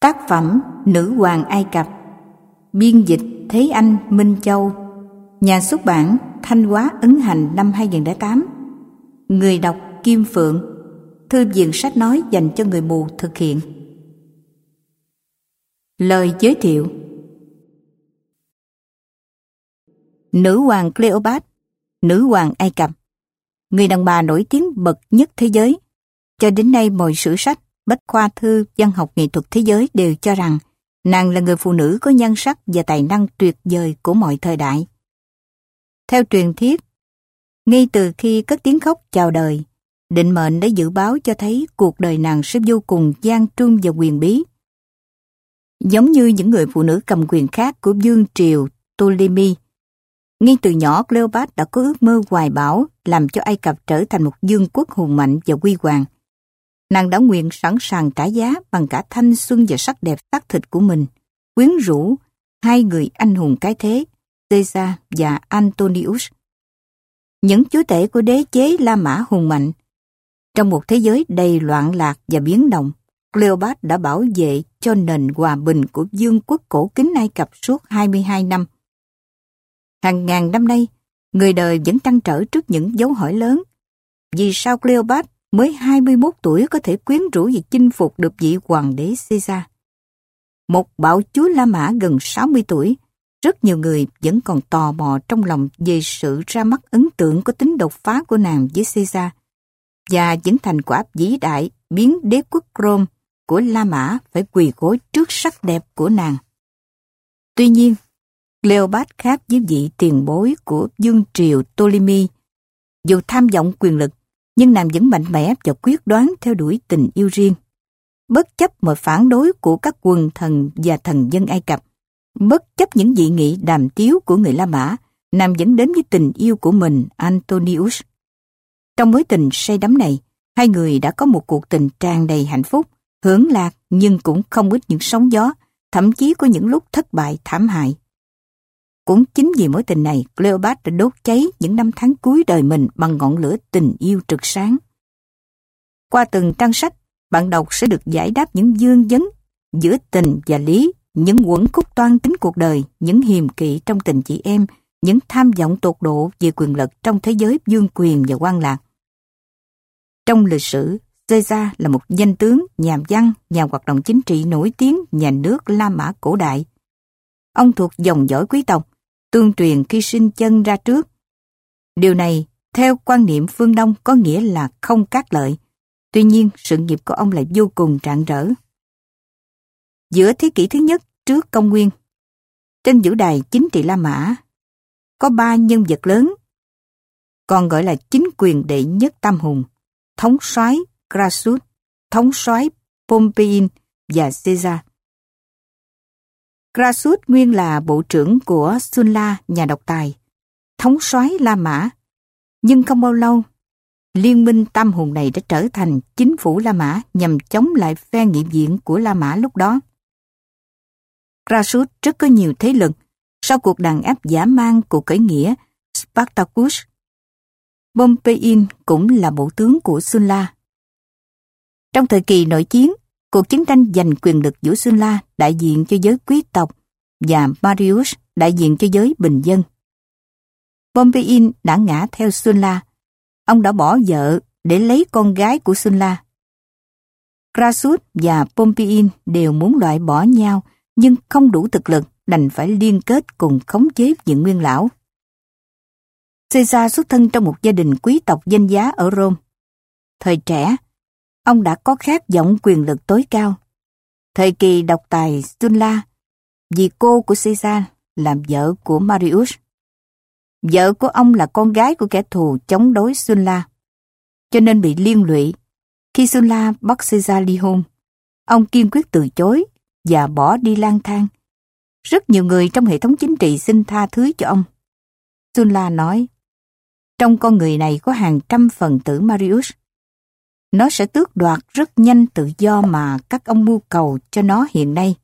Tác phẩm Nữ hoàng Ai Cập. Biên dịch Thế Anh, Minh Châu. Nhà xuất bản Thanh Hóa Ấn Hành năm 2008 Người đọc Kim Phượng. Thư viện sách nói dành cho người mù thực hiện. Lời giới thiệu. Nữ hoàng Cleopat, Nữ hoàng Ai Cập. Người đàn bà nổi tiếng bậc nhất thế giới. Cho đến nay mọi sử sách Bách khoa thư văn học nghệ thuật thế giới đều cho rằng nàng là người phụ nữ có nhan sắc và tài năng tuyệt vời của mọi thời đại. Theo truyền thuyết, ngay từ khi cất tiếng khóc chào đời, định mệnh đã dự báo cho thấy cuộc đời nàng sẽ vô cùng gian trung và quyền bí. Giống như những người phụ nữ cầm quyền khác của vương triều Ptolemy, ngay từ nhỏ Cleopatra đã có ước mơ hoài bão làm cho Ai Cập trở thành một vương quốc hùng mạnh và quy hoàng nàng đã nguyện sẵn sàng trả giá bằng cả thanh xuân và sắc đẹp xác thịt của mình, quyến rũ hai người anh hùng cái thế, Caesar và Antonius. Những chúa tể của đế chế La Mã hùng mạnh. Trong một thế giới đầy loạn lạc và biến động, Cleopat đã bảo vệ cho nền hòa bình của vương quốc cổ kính Ai Cập suốt 22 năm. Hàng ngàn năm nay, người đời vẫn trăn trở trước những dấu hỏi lớn. Vì sao Cleopat mới 21 tuổi có thể quyến rũ và chinh phục được vị hoàng đế Caesar. Một bạo chúa La Mã gần 60 tuổi, rất nhiều người vẫn còn tò mò trong lòng về sự ra mắt ấn tượng có tính đột phá của nàng với Caesar và những thành quả vĩ đại biến đế quốc Rome của La Mã phải quỳ gối trước sắc đẹp của nàng. Tuy nhiên, Cleopat khác với vị tiền bối của dương triều Ptolemy. Dù tham vọng quyền lực, nhưng nàng vẫn mạnh mẽ và quyết đoán theo đuổi tình yêu riêng. Bất chấp mọi phản đối của các quần thần và thần dân Ai Cập, bất chấp những dị nghị đàm tiếu của người La Mã, nàng vẫn đến với tình yêu của mình, Antonius. Trong mối tình say đắm này, hai người đã có một cuộc tình tràn đầy hạnh phúc, hưởng lạc nhưng cũng không ít những sóng gió, thậm chí có những lúc thất bại thảm hại. Cũng chính vì mối tình này, Cleopatra đã đốt cháy những năm tháng cuối đời mình bằng ngọn lửa tình yêu trực sáng. Qua từng trang sách, bạn đọc sẽ được giải đáp những dương vấn giữa tình và lý, những quẩn khúc toan tính cuộc đời, những hiềm kỵ trong tình chị em, những tham vọng tột độ về quyền lực trong thế giới dương quyền và quan lạc. Trong lịch sử, Caesar là một danh tướng, nhà văn, nhà hoạt động chính trị nổi tiếng nhà nước La Mã cổ đại. Ông thuộc dòng dõi quý tộc, tương truyền khi sinh chân ra trước. Điều này, theo quan niệm phương Đông có nghĩa là không cát lợi. Tuy nhiên, sự nghiệp của ông lại vô cùng rạng rỡ. Giữa thế kỷ thứ nhất trước công nguyên, trên vũ đài chính trị La Mã, có ba nhân vật lớn, còn gọi là chính quyền đệ nhất Tam Hùng, thống soái Crassus, thống soái Pompeian và Caesar. Crassus nguyên là bộ trưởng của Sulla nhà độc tài, thống soái La Mã. Nhưng không bao lâu, liên minh tam hùng này đã trở thành chính phủ La Mã nhằm chống lại phe nghị viện của La Mã lúc đó. Crassus rất có nhiều thế lực sau cuộc đàn áp giả mang của cởi nghĩa Spartacus. Pompeian cũng là bộ tướng của Sulla. Trong thời kỳ nội chiến, Cuộc chiến tranh giành quyền lực giữa Sulla đại diện cho giới quý tộc và Marius đại diện cho giới bình dân. Pompeian đã ngã theo Sulla. Ông đã bỏ vợ để lấy con gái của Sulla. Crassus và Pompeian đều muốn loại bỏ nhau nhưng không đủ thực lực đành phải liên kết cùng khống chế những nguyên lão. Caesar xuất thân trong một gia đình quý tộc danh giá ở Rome. Thời trẻ, ông đã có khát vọng quyền lực tối cao. Thời kỳ độc tài Sulla, vì cô của Caesar làm vợ của Marius. Vợ của ông là con gái của kẻ thù chống đối Sulla, cho nên bị liên lụy. Khi Sulla bắt Caesar ly hôn, ông kiên quyết từ chối và bỏ đi lang thang. Rất nhiều người trong hệ thống chính trị xin tha thứ cho ông. Sulla nói, trong con người này có hàng trăm phần tử Marius. Nó sẽ tước đoạt rất nhanh tự do mà các ông mưu cầu cho nó hiện nay.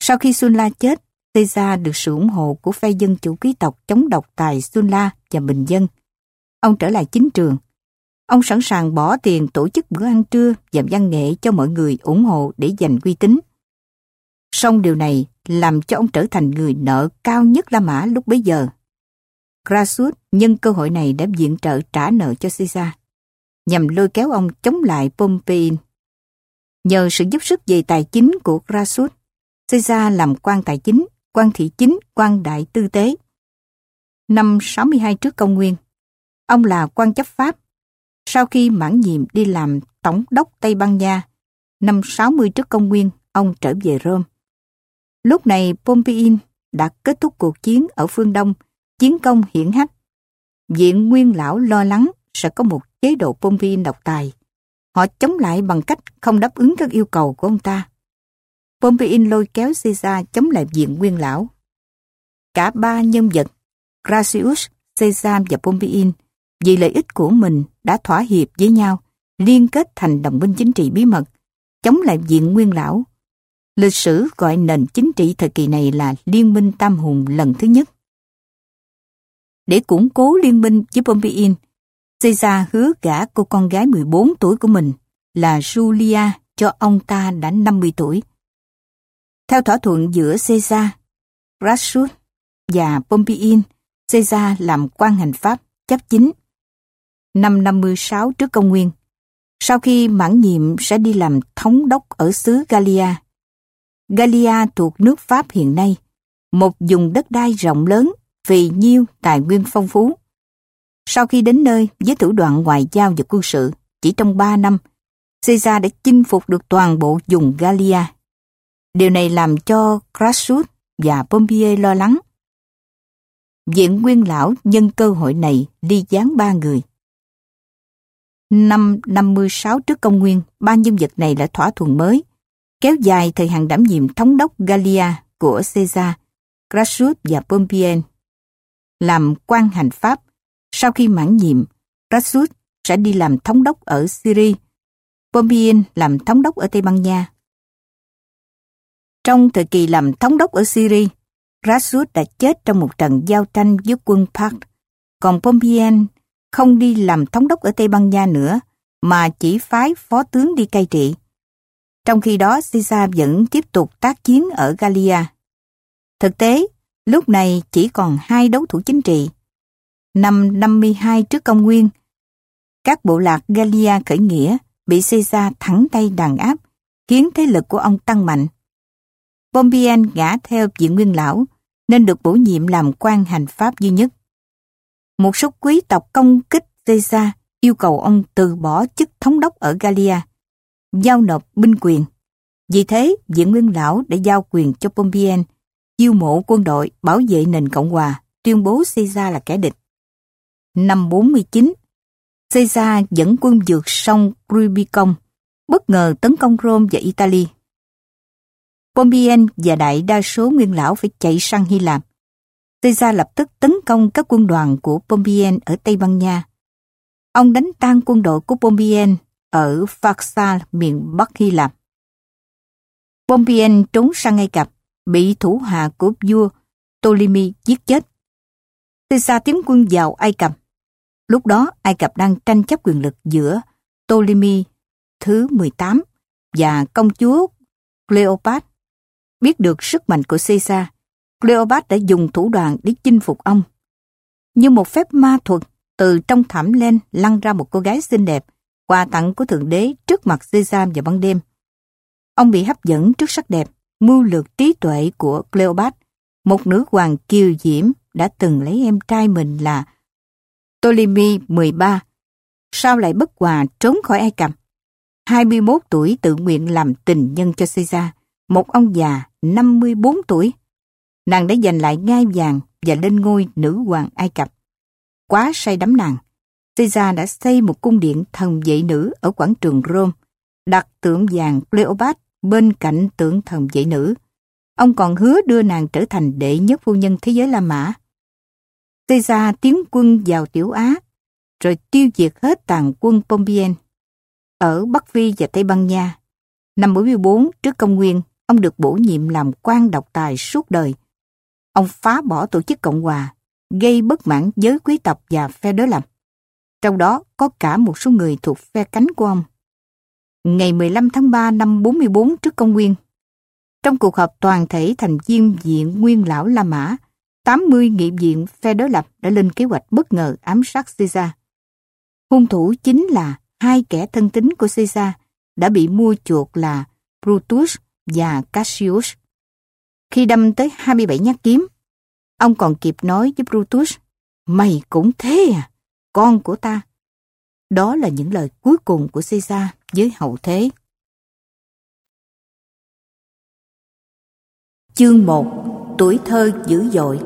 Sau khi Sulla chết, Caesar được sự ủng hộ của phe dân chủ quý tộc chống độc tài Sulla và bình dân. Ông trở lại chính trường. Ông sẵn sàng bỏ tiền tổ chức bữa ăn trưa và văn nghệ cho mọi người ủng hộ để giành uy tín. Song điều này làm cho ông trở thành người nợ cao nhất La Mã lúc bấy giờ. Crassus nhân cơ hội này đã viện trợ trả nợ cho Caesar, nhằm lôi kéo ông chống lại Pompeian. Nhờ sự giúp sức về tài chính của Crassus, Caesar làm quan tài chính, quan thị chính, quan đại tư tế. Năm 62 trước công nguyên, ông là quan chấp pháp. Sau khi mãn nhiệm đi làm tổng đốc Tây Ban Nha, năm 60 trước công nguyên, ông trở về Rome. Lúc này Pompeian đã kết thúc cuộc chiến ở phương Đông, chiến công hiển hách. Viện Nguyên Lão lo lắng sẽ có một chế độ Pompeian độc tài. Họ chống lại bằng cách không đáp ứng các yêu cầu của ông ta. Pompeian lôi kéo Caesar chống lại Viện Nguyên Lão. Cả ba nhân vật, Gracius, Caesar và Pompeian, vì lợi ích của mình đã thỏa hiệp với nhau, liên kết thành đồng minh chính trị bí mật, chống lại Viện Nguyên Lão Lịch sử gọi nền chính trị thời kỳ này là Liên minh Tam Hùng lần thứ nhất. Để củng cố liên minh với Pompeian, Caesar hứa gả cô con gái 14 tuổi của mình là Julia cho ông ta đã 50 tuổi. Theo thỏa thuận giữa Caesar, Crassus và Pompeian, Caesar làm quan hành pháp chấp chính. Năm 56 trước công nguyên, sau khi mãn nhiệm sẽ đi làm thống đốc ở xứ Gallia, Gallia thuộc nước Pháp hiện nay, một vùng đất đai rộng lớn, vì nhiêu tài nguyên phong phú. Sau khi đến nơi với thủ đoạn ngoại giao và quân sự, chỉ trong 3 năm, Caesar đã chinh phục được toàn bộ vùng Gallia. Điều này làm cho Crassus và Pompey lo lắng. Viện Nguyên Lão nhân cơ hội này đi gián ba người. Năm 56 trước công nguyên, ba nhân vật này đã thỏa thuận mới, kéo dài thời hạn đảm nhiệm thống đốc Gallia của Caesar, Crassus và Pompey Làm quan hành pháp, sau khi mãn nhiệm, Crassus sẽ đi làm thống đốc ở Syria, Pompeian làm thống đốc ở Tây Ban Nha. Trong thời kỳ làm thống đốc ở Syria, Crassus đã chết trong một trận giao tranh với quân Parth, còn Pompeian không đi làm thống đốc ở Tây Ban Nha nữa, mà chỉ phái phó tướng đi cai trị. Trong khi đó Caesar vẫn tiếp tục tác chiến ở Gallia. Thực tế, lúc này chỉ còn hai đấu thủ chính trị. Năm 52 trước công nguyên, các bộ lạc Gallia khởi nghĩa bị Caesar thẳng tay đàn áp, khiến thế lực của ông tăng mạnh. Pompeian ngã theo diện nguyên lão, nên được bổ nhiệm làm quan hành pháp duy nhất. Một số quý tộc công kích Caesar yêu cầu ông từ bỏ chức thống đốc ở Gallia giao nộp binh quyền. Vì thế, Diện Nguyên Lão đã giao quyền cho Pompeian chiêu mộ quân đội bảo vệ nền Cộng Hòa, tuyên bố Caesar là kẻ địch. Năm 49, Caesar dẫn quân vượt sông Rubicon, bất ngờ tấn công Rome và Italy. Pompeian và đại đa số nguyên lão phải chạy sang Hy Lạp. Caesar lập tức tấn công các quân đoàn của Pompeian ở Tây Ban Nha. Ông đánh tan quân đội của Pompeian ở Phaxal, miền Bắc Hy Lạp. Pompeian trốn sang Ai Cập, bị thủ hạ của vua Ptolemy giết chết. Caesar tiến quân vào Ai Cập. Lúc đó Ai Cập đang tranh chấp quyền lực giữa Ptolemy thứ 18 và công chúa Cleopat. Biết được sức mạnh của Caesar, Cleopat đã dùng thủ đoạn để chinh phục ông. Như một phép ma thuật, từ trong thảm lên lăn ra một cô gái xinh đẹp quà tặng của Thượng Đế trước mặt Caesar vào ban đêm. Ông bị hấp dẫn trước sắc đẹp, mưu lược trí tuệ của Cleopat, một nữ hoàng kiều diễm đã từng lấy em trai mình là Ptolemy 13, sao lại bất hòa trốn khỏi Ai Cập. 21 tuổi tự nguyện làm tình nhân cho Caesar, một ông già 54 tuổi. Nàng đã giành lại ngai vàng và lên ngôi nữ hoàng Ai Cập. Quá say đắm nàng, Caesar đã xây một cung điện thần vệ nữ ở quảng trường Rome, đặt tượng vàng Cleopat bên cạnh tượng thần vệ nữ. Ông còn hứa đưa nàng trở thành đệ nhất phu nhân thế giới La Mã tây ra tiến quân vào Tiểu Á, rồi tiêu diệt hết tàn quân pompien Ở Bắc Phi và Tây Ban Nha, năm 44 trước công nguyên, ông được bổ nhiệm làm quan độc tài suốt đời. Ông phá bỏ tổ chức Cộng hòa, gây bất mãn giới quý tộc và phe đối lập trong đó có cả một số người thuộc phe cánh của ông. Ngày 15 tháng 3 năm 44 trước công nguyên, Trong cuộc họp toàn thể thành viên viện Nguyên Lão La Mã, 80 nghị viện phe đối lập đã lên kế hoạch bất ngờ ám sát Caesar. Hung thủ chính là hai kẻ thân tín của Caesar đã bị mua chuộc là Brutus và Cassius. Khi đâm tới 27 nhát kiếm, ông còn kịp nói với Brutus, Mày cũng thế à, con của ta. Đó là những lời cuối cùng của Caesar với hậu thế. Chương 1 Tuổi thơ dữ dội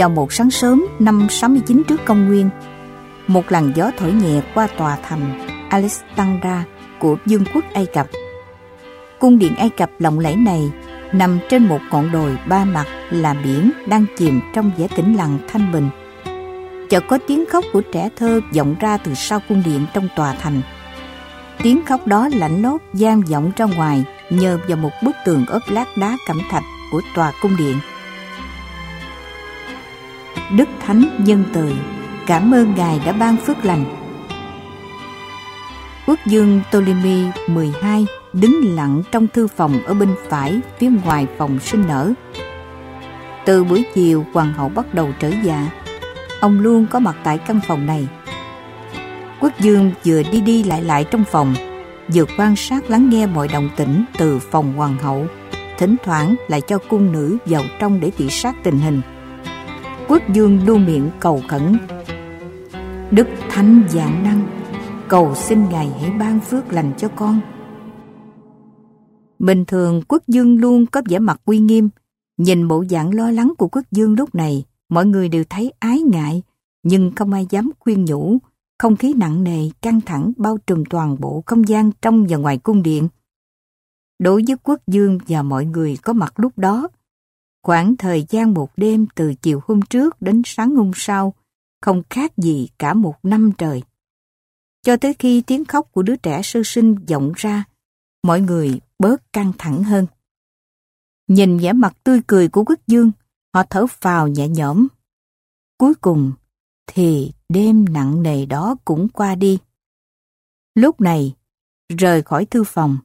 Vào một sáng sớm năm 69 trước công nguyên, một làn gió thổi nhẹ qua tòa thành Alexandra của vương quốc Ai Cập. Cung điện Ai Cập lộng lẫy này nằm trên một ngọn đồi ba mặt là biển đang chìm trong vẻ tĩnh lặng thanh bình. Chợt có tiếng khóc của trẻ thơ vọng ra từ sau cung điện trong tòa thành. Tiếng khóc đó lạnh lốt gian vọng ra ngoài nhờ vào một bức tường ốp lát đá cẩm thạch của tòa cung điện. Đức Thánh Nhân Từ, cảm ơn Ngài đã ban phước lành. Quốc dương Ptolemy 12 đứng lặng trong thư phòng ở bên phải phía ngoài phòng sinh nở. Từ buổi chiều, hoàng hậu bắt đầu trở dạ. Ông luôn có mặt tại căn phòng này. Quốc dương vừa đi đi lại lại trong phòng, vừa quan sát lắng nghe mọi động tĩnh từ phòng hoàng hậu, thỉnh thoảng lại cho cung nữ vào trong để thị sát tình hình quốc dương luôn miệng cầu khẩn. Đức thánh dạng năng, cầu xin ngài hãy ban phước lành cho con. Bình thường quốc dương luôn có vẻ mặt uy nghiêm. Nhìn bộ dạng lo lắng của quốc dương lúc này, mọi người đều thấy ái ngại, nhưng không ai dám khuyên nhủ. Không khí nặng nề, căng thẳng bao trùm toàn bộ không gian trong và ngoài cung điện. Đối với quốc dương và mọi người có mặt lúc đó Khoảng thời gian một đêm từ chiều hôm trước đến sáng hôm sau, không khác gì cả một năm trời. Cho tới khi tiếng khóc của đứa trẻ sơ sinh vọng ra, mọi người bớt căng thẳng hơn. Nhìn vẻ mặt tươi cười của Quốc Dương, họ thở phào nhẹ nhõm. Cuối cùng thì đêm nặng nề đó cũng qua đi. Lúc này, rời khỏi thư phòng,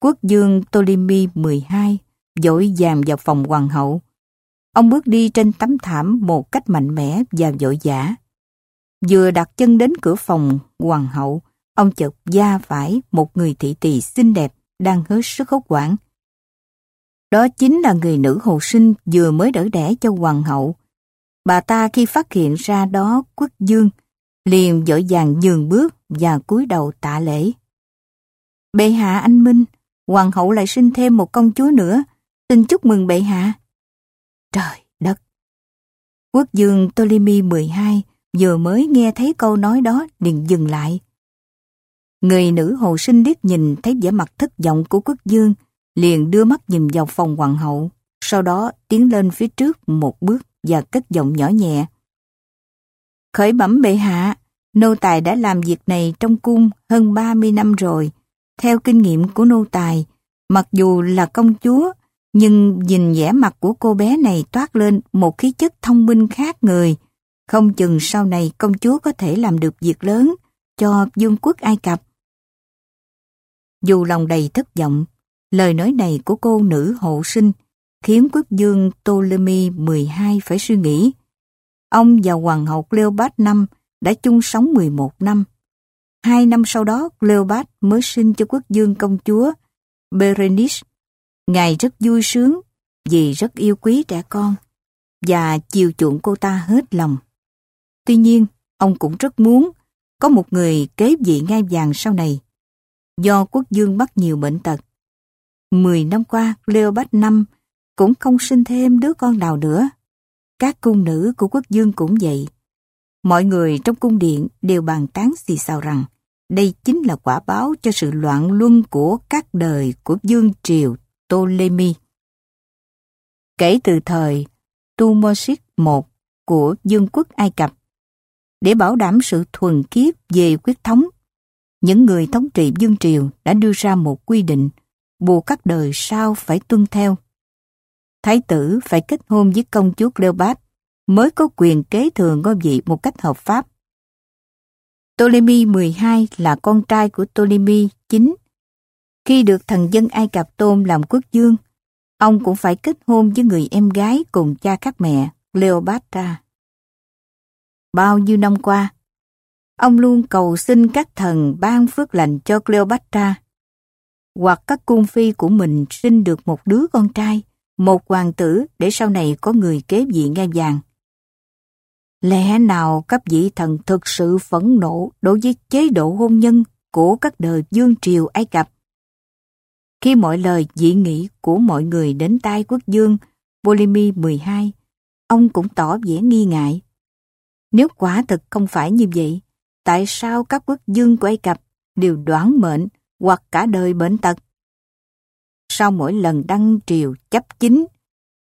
Quốc Dương Ptolemy 12 dội dàng vào phòng hoàng hậu. Ông bước đi trên tấm thảm một cách mạnh mẽ và vội vã. Vừa đặt chân đến cửa phòng hoàng hậu, ông chợt da phải một người thị tỳ xinh đẹp đang hết sức hốt hoảng. Đó chính là người nữ hồ sinh vừa mới đỡ đẻ cho hoàng hậu. Bà ta khi phát hiện ra đó quốc dương, liền dội dàng nhường bước và cúi đầu tạ lễ. Bệ hạ anh Minh, hoàng hậu lại sinh thêm một công chúa nữa, Xin chúc mừng bệ hạ. Trời đất! Quốc dương Ptolemy 12 vừa mới nghe thấy câu nói đó liền dừng lại. Người nữ hồ sinh điếc nhìn thấy vẻ mặt thất vọng của quốc dương, liền đưa mắt nhìn vào phòng hoàng hậu, sau đó tiến lên phía trước một bước và cất giọng nhỏ nhẹ. Khởi bẩm bệ hạ, nô tài đã làm việc này trong cung hơn 30 năm rồi. Theo kinh nghiệm của nô tài, mặc dù là công chúa nhưng nhìn vẻ mặt của cô bé này toát lên một khí chất thông minh khác người. Không chừng sau này công chúa có thể làm được việc lớn cho vương quốc Ai Cập. Dù lòng đầy thất vọng, lời nói này của cô nữ hộ sinh khiến quốc dương Ptolemy 12 phải suy nghĩ. Ông và hoàng hậu Cleopat năm đã chung sống 11 năm. Hai năm sau đó, Cleopat mới sinh cho quốc dương công chúa Berenice Ngài rất vui sướng vì rất yêu quý trẻ con và chiều chuộng cô ta hết lòng. Tuy nhiên, ông cũng rất muốn có một người kế vị ngai vàng sau này. Do quốc dương mắc nhiều bệnh tật. Mười năm qua, Cleopat V cũng không sinh thêm đứa con nào nữa. Các cung nữ của quốc dương cũng vậy. Mọi người trong cung điện đều bàn tán xì xào rằng đây chính là quả báo cho sự loạn luân của các đời của dương triều Ptolemy. Kể từ thời Tumosis I của Dương quốc Ai Cập, để bảo đảm sự thuần khiết về quyết thống, những người thống trị Dương Triều đã đưa ra một quy định buộc các đời sau phải tuân theo. Thái tử phải kết hôn với công chúa Cleopatra mới có quyền kế thừa ngôi vị một cách hợp pháp. Ptolemy 12 là con trai của Ptolemy 9. Khi được thần dân Ai Cập tôn làm quốc dương, ông cũng phải kết hôn với người em gái cùng cha khác mẹ, Cleopatra. Bao nhiêu năm qua, ông luôn cầu xin các thần ban phước lành cho Cleopatra, hoặc các cung phi của mình sinh được một đứa con trai, một hoàng tử để sau này có người kế vị ngai vàng. Lẽ nào các vị thần thực sự phẫn nộ đối với chế độ hôn nhân của các đời dương triều Ai Cập? Khi mọi lời dị nghị của mọi người đến tai quốc dương Ptolemy 12, ông cũng tỏ vẻ nghi ngại. Nếu quả thực không phải như vậy, tại sao các quốc dương của Ai Cập đều đoán mệnh hoặc cả đời bệnh tật? Sau mỗi lần đăng triều chấp chính,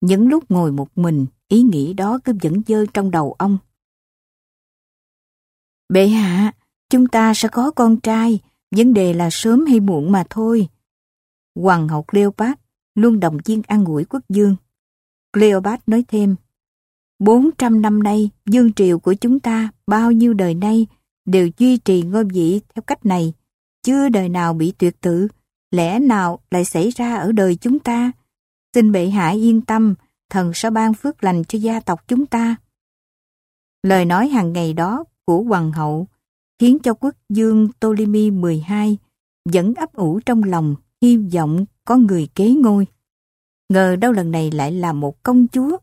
những lúc ngồi một mình, ý nghĩ đó cứ vẫn dơ trong đầu ông. Bệ hạ, chúng ta sẽ có con trai, vấn đề là sớm hay muộn mà thôi. Hoàng hậu Cleopat luôn đồng viên an ủi quốc dương. Cleopat nói thêm, 400 năm nay, dương triều của chúng ta bao nhiêu đời nay đều duy trì ngôi vị theo cách này, chưa đời nào bị tuyệt tự, lẽ nào lại xảy ra ở đời chúng ta? Xin bệ hạ yên tâm, thần sẽ ban phước lành cho gia tộc chúng ta. Lời nói hàng ngày đó của hoàng hậu khiến cho quốc dương Ptolemy 12 vẫn ấp ủ trong lòng hy vọng có người kế ngôi. Ngờ đâu lần này lại là một công chúa.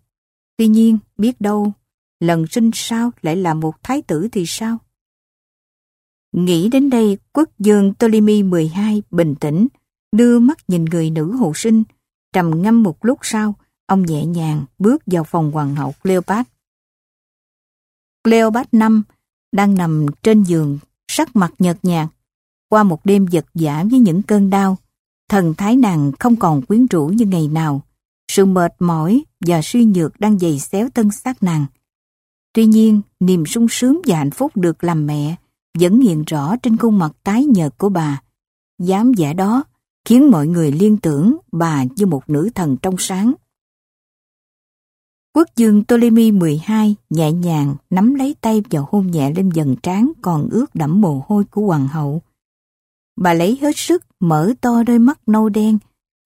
Tuy nhiên, biết đâu, lần sinh sau lại là một thái tử thì sao? Nghĩ đến đây, quốc dương Ptolemy 12 bình tĩnh, đưa mắt nhìn người nữ hộ sinh, trầm ngâm một lúc sau, ông nhẹ nhàng bước vào phòng hoàng hậu Cleopat. Cleopat năm đang nằm trên giường, sắc mặt nhợt nhạt. Qua một đêm giật giả với những cơn đau, thần thái nàng không còn quyến rũ như ngày nào. Sự mệt mỏi và suy nhược đang dày xéo tân xác nàng. Tuy nhiên, niềm sung sướng và hạnh phúc được làm mẹ vẫn hiện rõ trên khuôn mặt tái nhợt của bà. Dám vẻ đó khiến mọi người liên tưởng bà như một nữ thần trong sáng. Quốc dương Ptolemy 12 nhẹ nhàng nắm lấy tay và hôn nhẹ lên dần trán còn ướt đẫm mồ hôi của hoàng hậu. Bà lấy hết sức mở to đôi mắt nâu đen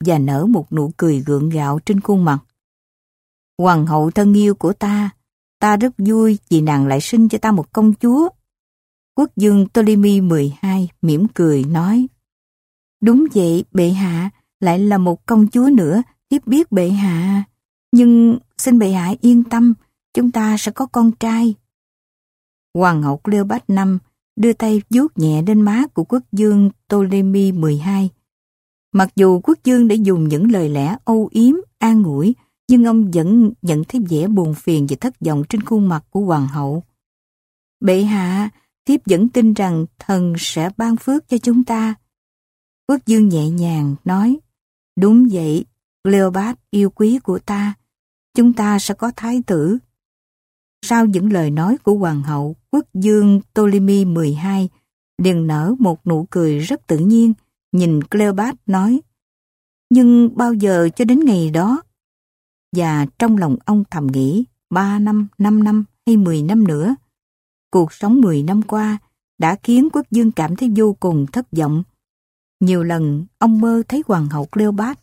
và nở một nụ cười gượng gạo trên khuôn mặt. Hoàng hậu thân yêu của ta, ta rất vui vì nàng lại sinh cho ta một công chúa. Quốc dương Ptolemy 12 mỉm cười nói, Đúng vậy, bệ hạ, lại là một công chúa nữa, tiếp biết bệ hạ. Nhưng xin bệ hạ yên tâm, chúng ta sẽ có con trai. Hoàng hậu Cleopatra năm đưa tay vuốt nhẹ lên má của quốc dương Ptolemy 12. Mặc dù quốc dương đã dùng những lời lẽ âu yếm, an ủi, nhưng ông vẫn nhận thấy vẻ buồn phiền và thất vọng trên khuôn mặt của hoàng hậu. Bệ hạ, thiếp vẫn tin rằng thần sẽ ban phước cho chúng ta. Quốc dương nhẹ nhàng nói, đúng vậy, Cleopat yêu quý của ta, chúng ta sẽ có thái tử. Sau những lời nói của hoàng hậu, quốc dương Ptolemy 12 liền nở một nụ cười rất tự nhiên, nhìn Cleopat nói, nhưng bao giờ cho đến ngày đó? Và trong lòng ông thầm nghĩ, ba năm, năm năm hay mười năm nữa, cuộc sống mười năm qua đã khiến quốc dương cảm thấy vô cùng thất vọng. Nhiều lần ông mơ thấy hoàng hậu Cleopat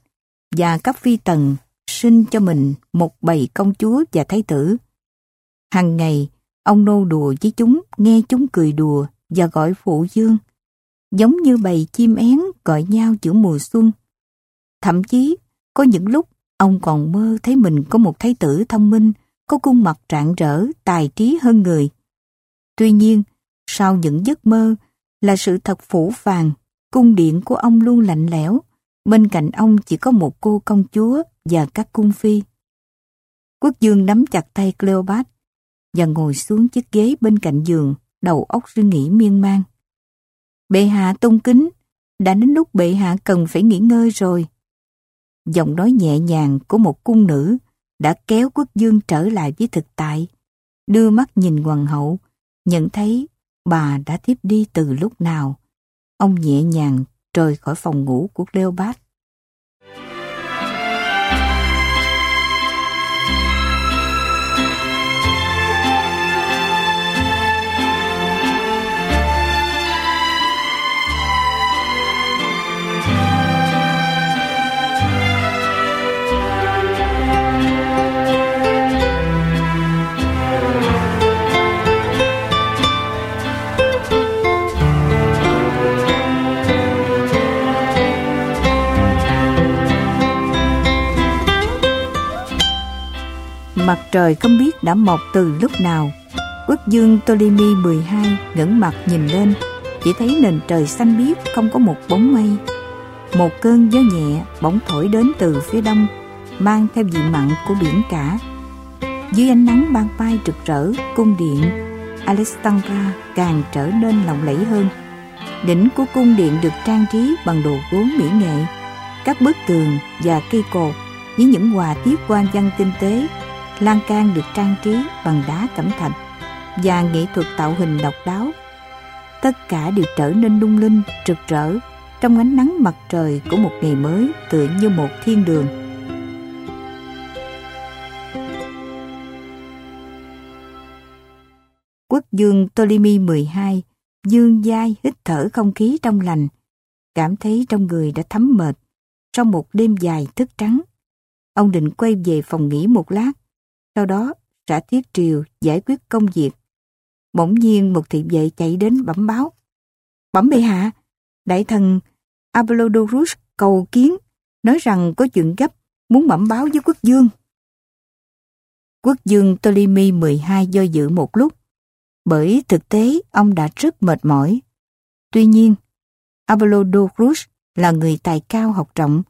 và các phi tần sinh cho mình một bầy công chúa và thái tử. Hằng ngày, ông nô đùa với chúng, nghe chúng cười đùa và gọi phụ dương, giống như bầy chim én gọi nhau giữa mùa xuân. Thậm chí, có những lúc Ông còn mơ thấy mình có một thái tử thông minh, có khuôn mặt rạng rỡ, tài trí hơn người. Tuy nhiên, sau những giấc mơ là sự thật phủ phàng, cung điện của ông luôn lạnh lẽo, bên cạnh ông chỉ có một cô công chúa và các cung phi. Quốc dương nắm chặt tay Cleopat và ngồi xuống chiếc ghế bên cạnh giường, đầu óc suy nghĩ miên man. Bệ hạ tôn kính, đã đến lúc bệ hạ cần phải nghỉ ngơi rồi. Giọng nói nhẹ nhàng của một cung nữ đã kéo quốc dương trở lại với thực tại, đưa mắt nhìn hoàng hậu, nhận thấy bà đã tiếp đi từ lúc nào. Ông nhẹ nhàng rời khỏi phòng ngủ của Cleopat. Mặt trời không biết đã mọc từ lúc nào. Quốc dương Ptolemy 12 ngẩng mặt nhìn lên, chỉ thấy nền trời xanh biếc không có một bóng mây. Một cơn gió nhẹ bỗng thổi đến từ phía đông, mang theo vị mặn của biển cả. Dưới ánh nắng ban mai rực rỡ, cung điện Alexandra càng trở nên lộng lẫy hơn. Đỉnh của cung điện được trang trí bằng đồ gốm mỹ nghệ, các bức tường và cây cột với những hòa tiết quan văn tinh tế lan can được trang trí bằng đá cẩm thạch và nghệ thuật tạo hình độc đáo. Tất cả đều trở nên lung linh, rực rỡ trong ánh nắng mặt trời của một ngày mới tựa như một thiên đường. Quốc dương Ptolemy 12 dương dai hít thở không khí trong lành, cảm thấy trong người đã thấm mệt sau một đêm dài thức trắng. Ông định quay về phòng nghỉ một lát sau đó trả tiết triều giải quyết công việc. Bỗng nhiên một thị vệ chạy đến bẩm báo. Bẩm bệ hạ, đại thần Apollodorus cầu kiến, nói rằng có chuyện gấp, muốn bẩm báo với quốc dương. Quốc dương Ptolemy 12 do dự một lúc, bởi thực tế ông đã rất mệt mỏi. Tuy nhiên, Apollodorus là người tài cao học trọng,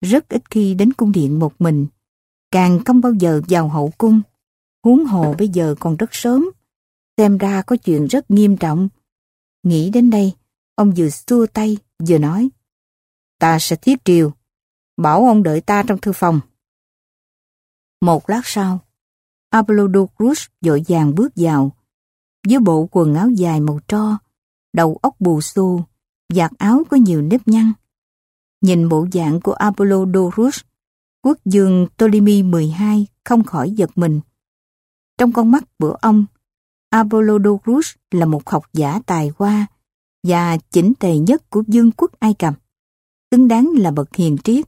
rất ít khi đến cung điện một mình càng không bao giờ vào hậu cung. Huống hồ bây giờ còn rất sớm, xem ra có chuyện rất nghiêm trọng. Nghĩ đến đây, ông vừa xua tay, vừa nói, ta sẽ thiết triều, bảo ông đợi ta trong thư phòng. Một lát sau, Apollodorus dội vàng bước vào, với bộ quần áo dài màu tro, đầu óc bù xù, vạt áo có nhiều nếp nhăn. Nhìn bộ dạng của Apollodorus, Quốc dương Ptolemy 12 không khỏi giật mình. Trong con mắt của ông, Apollodorus là một học giả tài hoa và chỉnh tề nhất của vương quốc Ai Cập, xứng đáng là bậc hiền triết.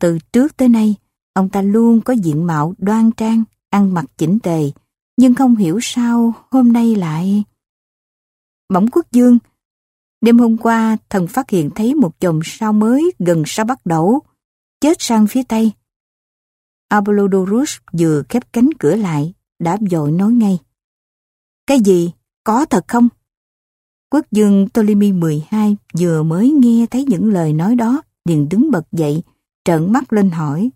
Từ trước tới nay, ông ta luôn có diện mạo đoan trang, ăn mặc chỉnh tề, nhưng không hiểu sao hôm nay lại... Bỗng quốc dương, đêm hôm qua thần phát hiện thấy một chồng sao mới gần sao bắt đầu chết sang phía tây. Apollodorus vừa khép cánh cửa lại, đã vội nói ngay. Cái gì? Có thật không? Quốc dương Ptolemy 12 vừa mới nghe thấy những lời nói đó, liền đứng bật dậy, trợn mắt lên hỏi.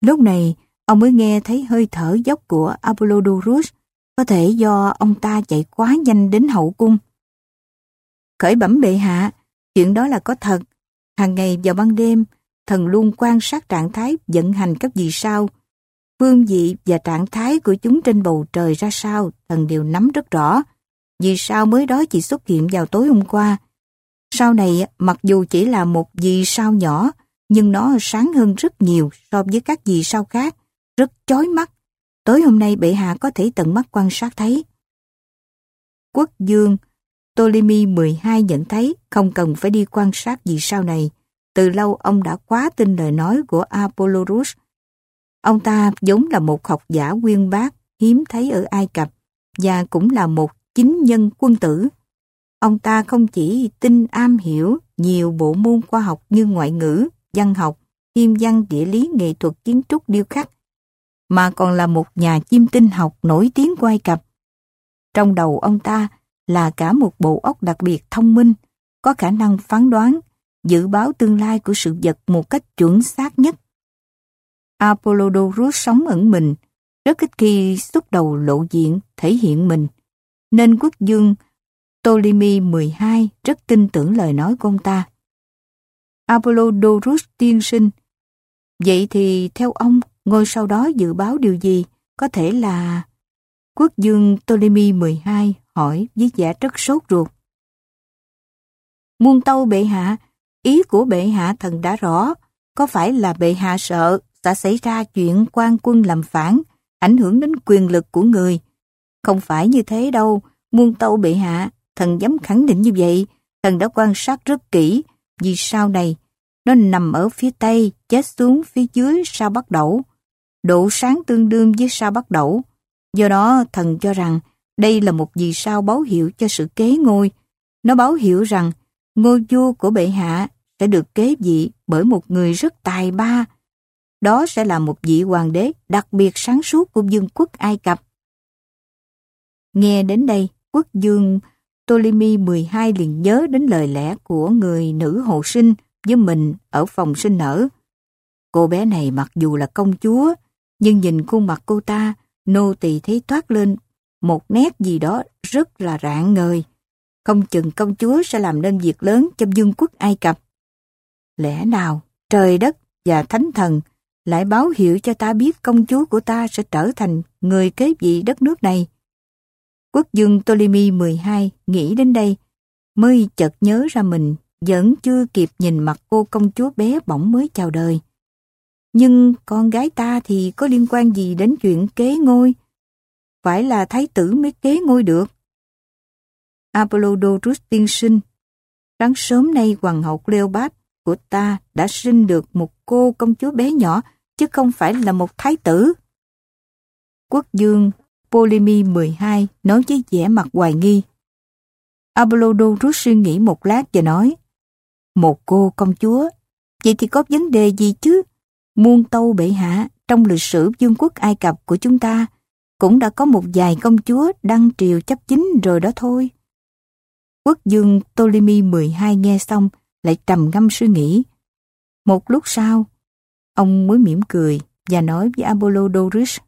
Lúc này, ông mới nghe thấy hơi thở dốc của Apollodorus, có thể do ông ta chạy quá nhanh đến hậu cung. Khởi bẩm bệ hạ, chuyện đó là có thật. Hàng ngày vào ban đêm, thần luôn quan sát trạng thái vận hành các vì sao. Phương vị và trạng thái của chúng trên bầu trời ra sao, thần đều nắm rất rõ. Vì sao mới đó chỉ xuất hiện vào tối hôm qua. Sau này, mặc dù chỉ là một vì sao nhỏ, nhưng nó sáng hơn rất nhiều so với các vì sao khác, rất chói mắt. Tối hôm nay bệ hạ có thể tận mắt quan sát thấy. Quốc dương Ptolemy 12 nhận thấy không cần phải đi quan sát vì sao này. Từ lâu ông đã quá tin lời nói của Apollorus. Ông ta giống là một học giả quyên bác hiếm thấy ở Ai Cập và cũng là một chính nhân quân tử. Ông ta không chỉ tin am hiểu nhiều bộ môn khoa học như ngoại ngữ, văn học thiên văn địa lý nghệ thuật kiến trúc điêu khắc, mà còn là một nhà chiêm tinh học nổi tiếng của Ai Cập. Trong đầu ông ta là cả một bộ óc đặc biệt thông minh, có khả năng phán đoán, dự báo tương lai của sự vật một cách chuẩn xác nhất. Apollodorus sống ẩn mình, rất ít khi xuất đầu lộ diện thể hiện mình, nên quốc dương Ptolemy 12 rất tin tưởng lời nói của ông ta. Apollodorus tiên sinh. Vậy thì theo ông, ngôi sau đó dự báo điều gì? Có thể là... Quốc dương Ptolemy 12 hỏi với vẻ rất sốt ruột. Muôn tâu bệ hạ, ý của bệ hạ thần đã rõ, có phải là bệ hạ sợ sẽ xảy ra chuyện quan quân làm phản, ảnh hưởng đến quyền lực của người? Không phải như thế đâu, muôn tâu bệ hạ, thần dám khẳng định như vậy, thần đã quan sát rất kỹ, vì sau này, nó nằm ở phía tây, chết xuống phía dưới sao bắt đẩu. Độ sáng tương đương với sao bắt đẩu. Do đó, thần cho rằng đây là một vì sao báo hiệu cho sự kế ngôi. Nó báo hiệu rằng ngôi vua của bệ hạ sẽ được kế vị bởi một người rất tài ba. Đó sẽ là một vị hoàng đế đặc biệt sáng suốt của vương quốc Ai Cập. Nghe đến đây, quốc dương Ptolemy 12 liền nhớ đến lời lẽ của người nữ hộ sinh với mình ở phòng sinh nở. Cô bé này mặc dù là công chúa, nhưng nhìn khuôn mặt cô ta, nô tỳ thấy toát lên một nét gì đó rất là rạng ngời. Không chừng công chúa sẽ làm nên việc lớn cho vương quốc Ai Cập. Lẽ nào trời đất và thánh thần lại báo hiệu cho ta biết công chúa của ta sẽ trở thành người kế vị đất nước này? Quốc dương Ptolemy 12 nghĩ đến đây, mới chợt nhớ ra mình vẫn chưa kịp nhìn mặt cô công chúa bé bỏng mới chào đời. Nhưng con gái ta thì có liên quan gì đến chuyện kế ngôi? Phải là thái tử mới kế ngôi được. Apollodorus tiên sinh, sáng sớm nay hoàng hậu Cleopat của ta đã sinh được một cô công chúa bé nhỏ, chứ không phải là một thái tử. Quốc dương Polemy 12 nói với vẻ mặt hoài nghi. Apollodorus suy nghĩ một lát và nói, một cô công chúa, vậy thì có vấn đề gì chứ? Muôn tâu bệ hạ, trong lịch sử vương quốc Ai Cập của chúng ta, cũng đã có một vài công chúa đăng triều chấp chính rồi đó thôi. Quốc dương Ptolemy 12 nghe xong, lại trầm ngâm suy nghĩ. Một lúc sau, ông mới mỉm cười và nói với Apollodorus.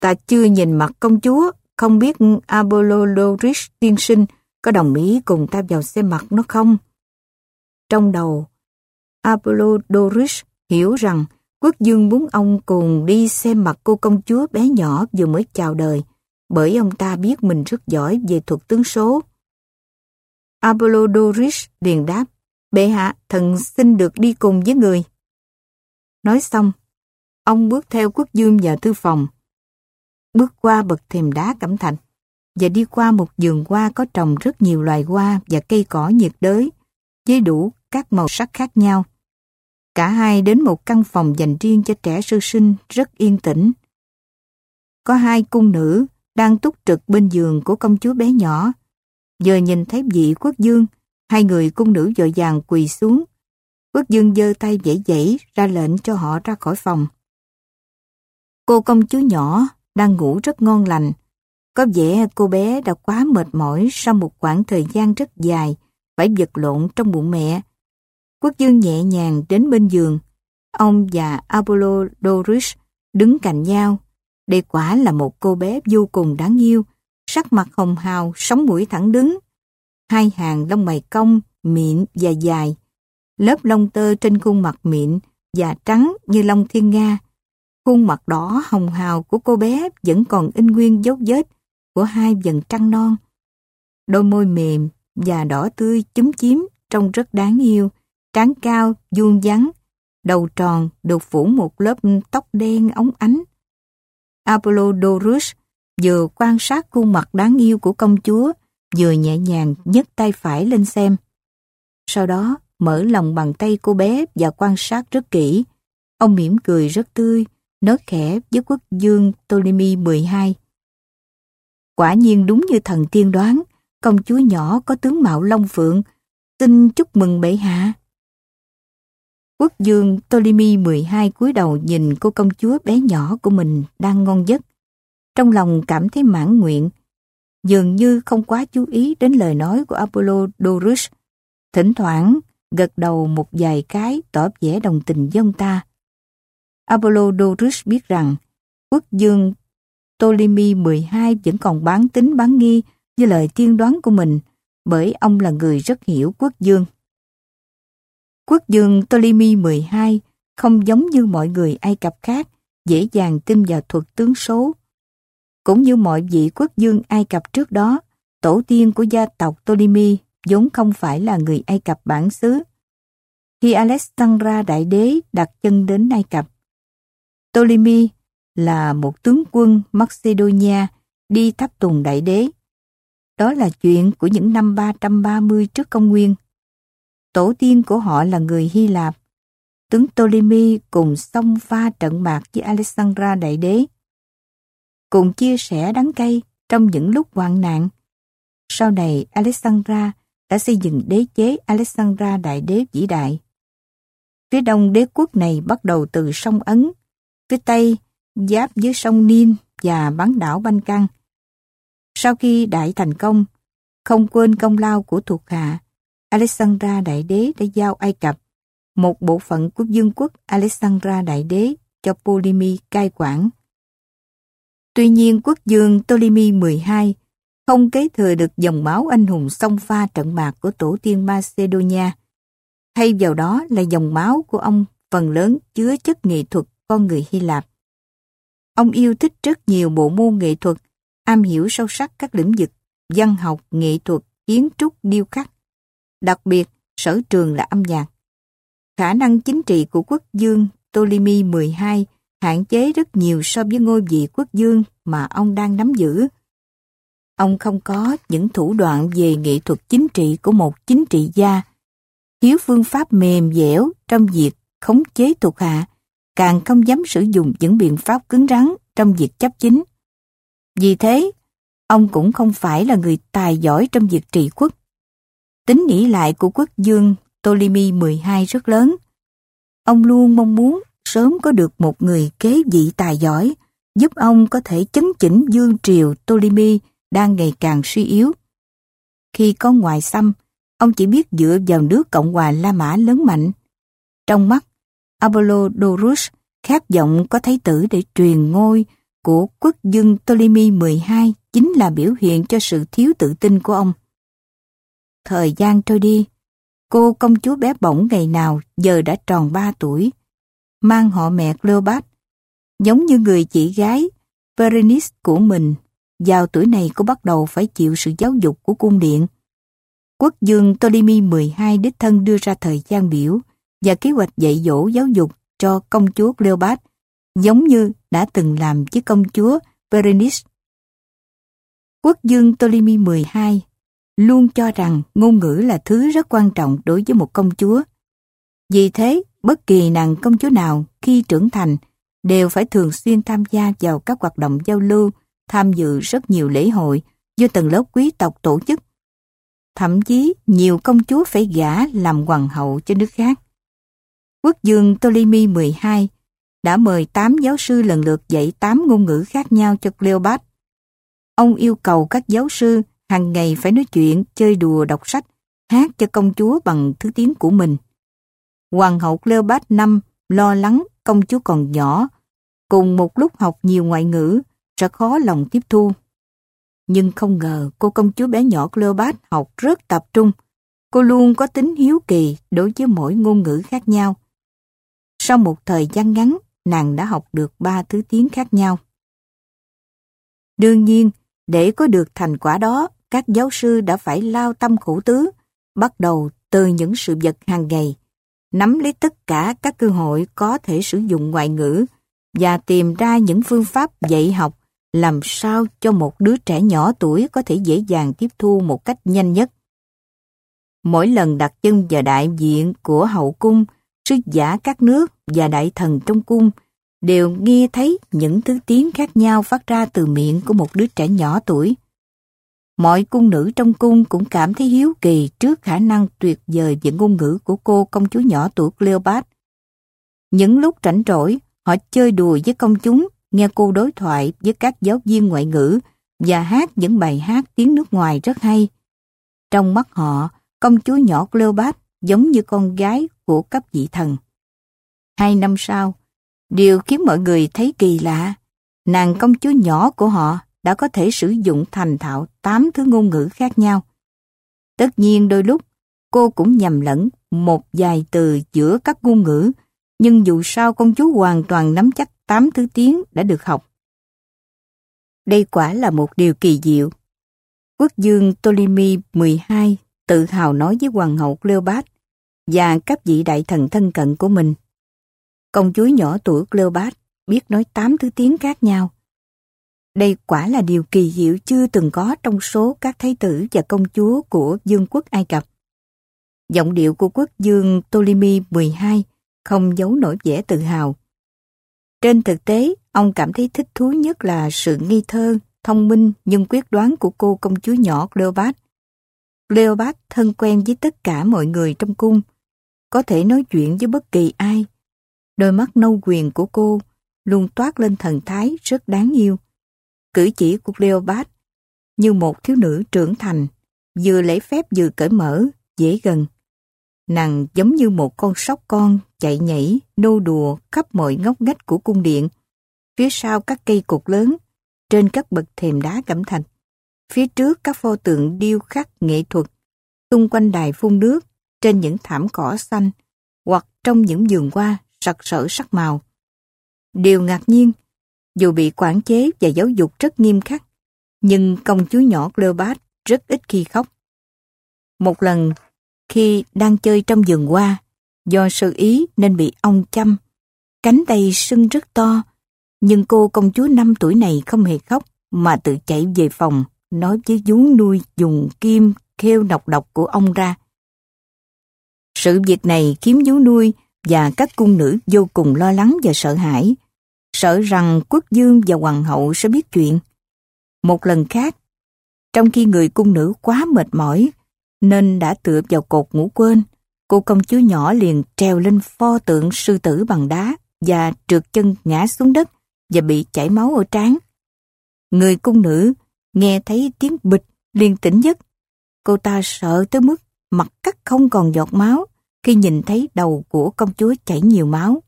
Ta chưa nhìn mặt công chúa, không biết Apollodorus tiên sinh có đồng ý cùng ta vào xem mặt nó không? Trong đầu, Apollodorus hiểu rằng quốc dương muốn ông cùng đi xem mặt cô công chúa bé nhỏ vừa mới chào đời, bởi ông ta biết mình rất giỏi về thuật tướng số. Apollodorus liền đáp, bệ hạ, thần xin được đi cùng với người. Nói xong, ông bước theo quốc dương vào thư phòng, bước qua bậc thềm đá cẩm thạch và đi qua một vườn hoa có trồng rất nhiều loài hoa và cây cỏ nhiệt đới với đủ các màu sắc khác nhau. Cả hai đến một căn phòng dành riêng cho trẻ sơ sinh rất yên tĩnh. Có hai cung nữ đang túc trực bên giường của công chúa bé nhỏ. Giờ nhìn thấy vị quốc dương, hai người cung nữ dội vàng quỳ xuống. Quốc dương giơ tay dãy dãy ra lệnh cho họ ra khỏi phòng. Cô công chúa nhỏ đang ngủ rất ngon lành. Có vẻ cô bé đã quá mệt mỏi sau một khoảng thời gian rất dài phải vật lộn trong bụng mẹ. Quốc dương nhẹ nhàng đến bên giường. Ông và Apollodorus đứng cạnh nhau. Đây quả là một cô bé vô cùng đáng yêu, sắc mặt hồng hào, sống mũi thẳng đứng. Hai hàng lông mày cong, mịn và dài. Lớp lông tơ trên khuôn mặt mịn và trắng như lông thiên nga Khuôn mặt đỏ hồng hào của cô bé vẫn còn in nguyên dấu vết của hai dần trăng non. Đôi môi mềm và đỏ tươi chúm chím trông rất đáng yêu, trán cao, vuông vắn, đầu tròn được phủ một lớp tóc đen óng ánh. Apollodorus vừa quan sát khuôn mặt đáng yêu của công chúa, vừa nhẹ nhàng nhấc tay phải lên xem. Sau đó, mở lòng bàn tay cô bé và quan sát rất kỹ. Ông mỉm cười rất tươi, nói khẽ với quốc dương Ptolemy 12. Quả nhiên đúng như thần tiên đoán, công chúa nhỏ có tướng mạo long phượng, xin chúc mừng bệ hạ. Quốc dương Ptolemy 12 cúi đầu nhìn cô công chúa bé nhỏ của mình đang ngon giấc. Trong lòng cảm thấy mãn nguyện, dường như không quá chú ý đến lời nói của Apollodorus. Thỉnh thoảng gật đầu một vài cái tỏ vẻ đồng tình với ông ta. Apollodorus biết rằng quốc dương Ptolemy 12 vẫn còn bán tính bán nghi với lời tiên đoán của mình bởi ông là người rất hiểu quốc dương. Quốc dương Ptolemy 12 không giống như mọi người Ai Cập khác dễ dàng tin vào thuật tướng số. Cũng như mọi vị quốc dương Ai Cập trước đó, tổ tiên của gia tộc Ptolemy vốn không phải là người Ai Cập bản xứ. Khi Alexandra Đại Đế đặt chân đến Ai Cập, Ptolemy là một tướng quân Macedonia đi thắp tùng Đại Đế. Đó là chuyện của những năm 330 trước công nguyên. Tổ tiên của họ là người Hy Lạp. Tướng Ptolemy cùng xông pha trận mạc với Alexandra Đại Đế. Cùng chia sẻ đắng cay trong những lúc hoạn nạn. Sau này Alexandra đã xây dựng đế chế Alexandra Đại Đế vĩ đại. Phía đông đế quốc này bắt đầu từ sông Ấn, phía tây giáp với sông Nin và bán đảo Banh Căng. Sau khi đại thành công, không quên công lao của thuộc hạ, Alexandra Đại Đế đã giao Ai Cập, một bộ phận của vương quốc Alexandra Đại Đế cho Polymi cai quản. Tuy nhiên quốc dương Ptolemy 12 không kế thừa được dòng máu anh hùng song pha trận mạc của tổ tiên Macedonia. Thay vào đó là dòng máu của ông phần lớn chứa chất nghệ thuật con người Hy Lạp. Ông yêu thích rất nhiều bộ môn nghệ thuật, am hiểu sâu sắc các lĩnh vực văn học, nghệ thuật, kiến trúc, điêu khắc. Đặc biệt, sở trường là âm nhạc. Khả năng chính trị của quốc dương Ptolemy 12 hạn chế rất nhiều so với ngôi vị quốc dương mà ông đang nắm giữ. Ông không có những thủ đoạn về nghệ thuật chính trị của một chính trị gia, thiếu phương pháp mềm dẻo trong việc khống chế thuộc hạ, càng không dám sử dụng những biện pháp cứng rắn trong việc chấp chính. Vì thế, ông cũng không phải là người tài giỏi trong việc trị quốc. Tính nghĩ lại của quốc dương Ptolemy 12 rất lớn. Ông luôn mong muốn sớm có được một người kế vị tài giỏi, giúp ông có thể chấn chỉnh dương triều Ptolemy đang ngày càng suy yếu. Khi có ngoại xâm, ông chỉ biết dựa vào nước Cộng hòa La Mã lớn mạnh. Trong mắt, Apollodorus khát vọng có thái tử để truyền ngôi của quốc dân Ptolemy 12 chính là biểu hiện cho sự thiếu tự tin của ông. Thời gian trôi đi, cô công chúa bé bỏng ngày nào giờ đã tròn 3 tuổi, mang họ mẹ Cleopat, giống như người chị gái Berenice của mình. Vào tuổi này cô bắt đầu phải chịu sự giáo dục của cung điện. Quốc dương Ptolemy 12 đích thân đưa ra thời gian biểu và kế hoạch dạy dỗ giáo dục cho công chúa Cleopat, giống như đã từng làm với công chúa Berenice. Quốc dương Ptolemy 12 luôn cho rằng ngôn ngữ là thứ rất quan trọng đối với một công chúa. Vì thế, bất kỳ nàng công chúa nào khi trưởng thành đều phải thường xuyên tham gia vào các hoạt động giao lưu, tham dự rất nhiều lễ hội do tầng lớp quý tộc tổ chức. Thậm chí nhiều công chúa phải gả làm hoàng hậu cho nước khác. Quốc dương Ptolemy 12 đã mời 8 giáo sư lần lượt dạy 8 ngôn ngữ khác nhau cho Cleopat. Ông yêu cầu các giáo sư hàng ngày phải nói chuyện, chơi đùa, đọc sách, hát cho công chúa bằng thứ tiếng của mình. Hoàng hậu Cleopat năm lo lắng công chúa còn nhỏ, cùng một lúc học nhiều ngoại ngữ, sẽ khó lòng tiếp thu. Nhưng không ngờ cô công chúa bé nhỏ Cleopat học rất tập trung. Cô luôn có tính hiếu kỳ đối với mỗi ngôn ngữ khác nhau. Sau một thời gian ngắn, nàng đã học được ba thứ tiếng khác nhau. Đương nhiên, để có được thành quả đó, các giáo sư đã phải lao tâm khổ tứ, bắt đầu từ những sự vật hàng ngày, nắm lấy tất cả các cơ hội có thể sử dụng ngoại ngữ và tìm ra những phương pháp dạy học làm sao cho một đứa trẻ nhỏ tuổi có thể dễ dàng tiếp thu một cách nhanh nhất. Mỗi lần đặt chân vào đại diện của hậu cung, sứ giả các nước và đại thần trong cung đều nghe thấy những thứ tiếng khác nhau phát ra từ miệng của một đứa trẻ nhỏ tuổi. Mọi cung nữ trong cung cũng cảm thấy hiếu kỳ trước khả năng tuyệt vời về ngôn ngữ của cô công chúa nhỏ tuổi Cleopat Những lúc rảnh rỗi, họ chơi đùa với công chúng, nghe cô đối thoại với các giáo viên ngoại ngữ và hát những bài hát tiếng nước ngoài rất hay. Trong mắt họ, công chúa nhỏ Cleopat giống như con gái của cấp vị thần. Hai năm sau, điều khiến mọi người thấy kỳ lạ, nàng công chúa nhỏ của họ đã có thể sử dụng thành thạo tám thứ ngôn ngữ khác nhau. Tất nhiên đôi lúc, cô cũng nhầm lẫn một vài từ giữa các ngôn ngữ, nhưng dù sao công chúa hoàn toàn nắm chắc tám thứ tiếng đã được học. Đây quả là một điều kỳ diệu. Quốc dương Ptolemy 12 tự hào nói với hoàng hậu Cleopat và các vị đại thần thân cận của mình. Công chúa nhỏ tuổi Cleopat biết nói tám thứ tiếng khác nhau. Đây quả là điều kỳ diệu chưa từng có trong số các thái tử và công chúa của vương quốc Ai Cập. Giọng điệu của quốc dương Ptolemy 12 không giấu nổi vẻ tự hào. Trên thực tế, ông cảm thấy thích thú nhất là sự nghi thơ, thông minh nhưng quyết đoán của cô công chúa nhỏ Cleopat. Cleopat thân quen với tất cả mọi người trong cung, có thể nói chuyện với bất kỳ ai. Đôi mắt nâu quyền của cô luôn toát lên thần thái rất đáng yêu. Cử chỉ của Cleopat như một thiếu nữ trưởng thành, vừa lễ phép vừa cởi mở, dễ gần. Nàng giống như một con sóc con chạy nhảy, nô đùa khắp mọi ngóc ngách của cung điện. Phía sau các cây cột lớn, trên các bậc thềm đá cẩm thạch, phía trước các pho tượng điêu khắc nghệ thuật, xung quanh đài phun nước, trên những thảm cỏ xanh, hoặc trong những vườn hoa sặc sỡ sắc màu. Điều ngạc nhiên, dù bị quản chế và giáo dục rất nghiêm khắc, nhưng công chúa nhỏ Cleopat rất ít khi khóc. Một lần, khi đang chơi trong vườn hoa, do sự ý nên bị ong chăm, cánh tay sưng rất to, nhưng cô công chúa 5 tuổi này không hề khóc mà tự chạy về phòng nói với vú nuôi dùng kim khêu nọc độc của ông ra. Sự việc này khiến vú nuôi và các cung nữ vô cùng lo lắng và sợ hãi, sợ rằng quốc dương và hoàng hậu sẽ biết chuyện. Một lần khác, trong khi người cung nữ quá mệt mỏi, nên đã tựa vào cột ngủ quên, cô công chúa nhỏ liền treo lên pho tượng sư tử bằng đá và trượt chân ngã xuống đất và bị chảy máu ở trán. Người cung nữ nghe thấy tiếng bịch liền tỉnh giấc. Cô ta sợ tới mức mặt cắt không còn giọt máu khi nhìn thấy đầu của công chúa chảy nhiều máu.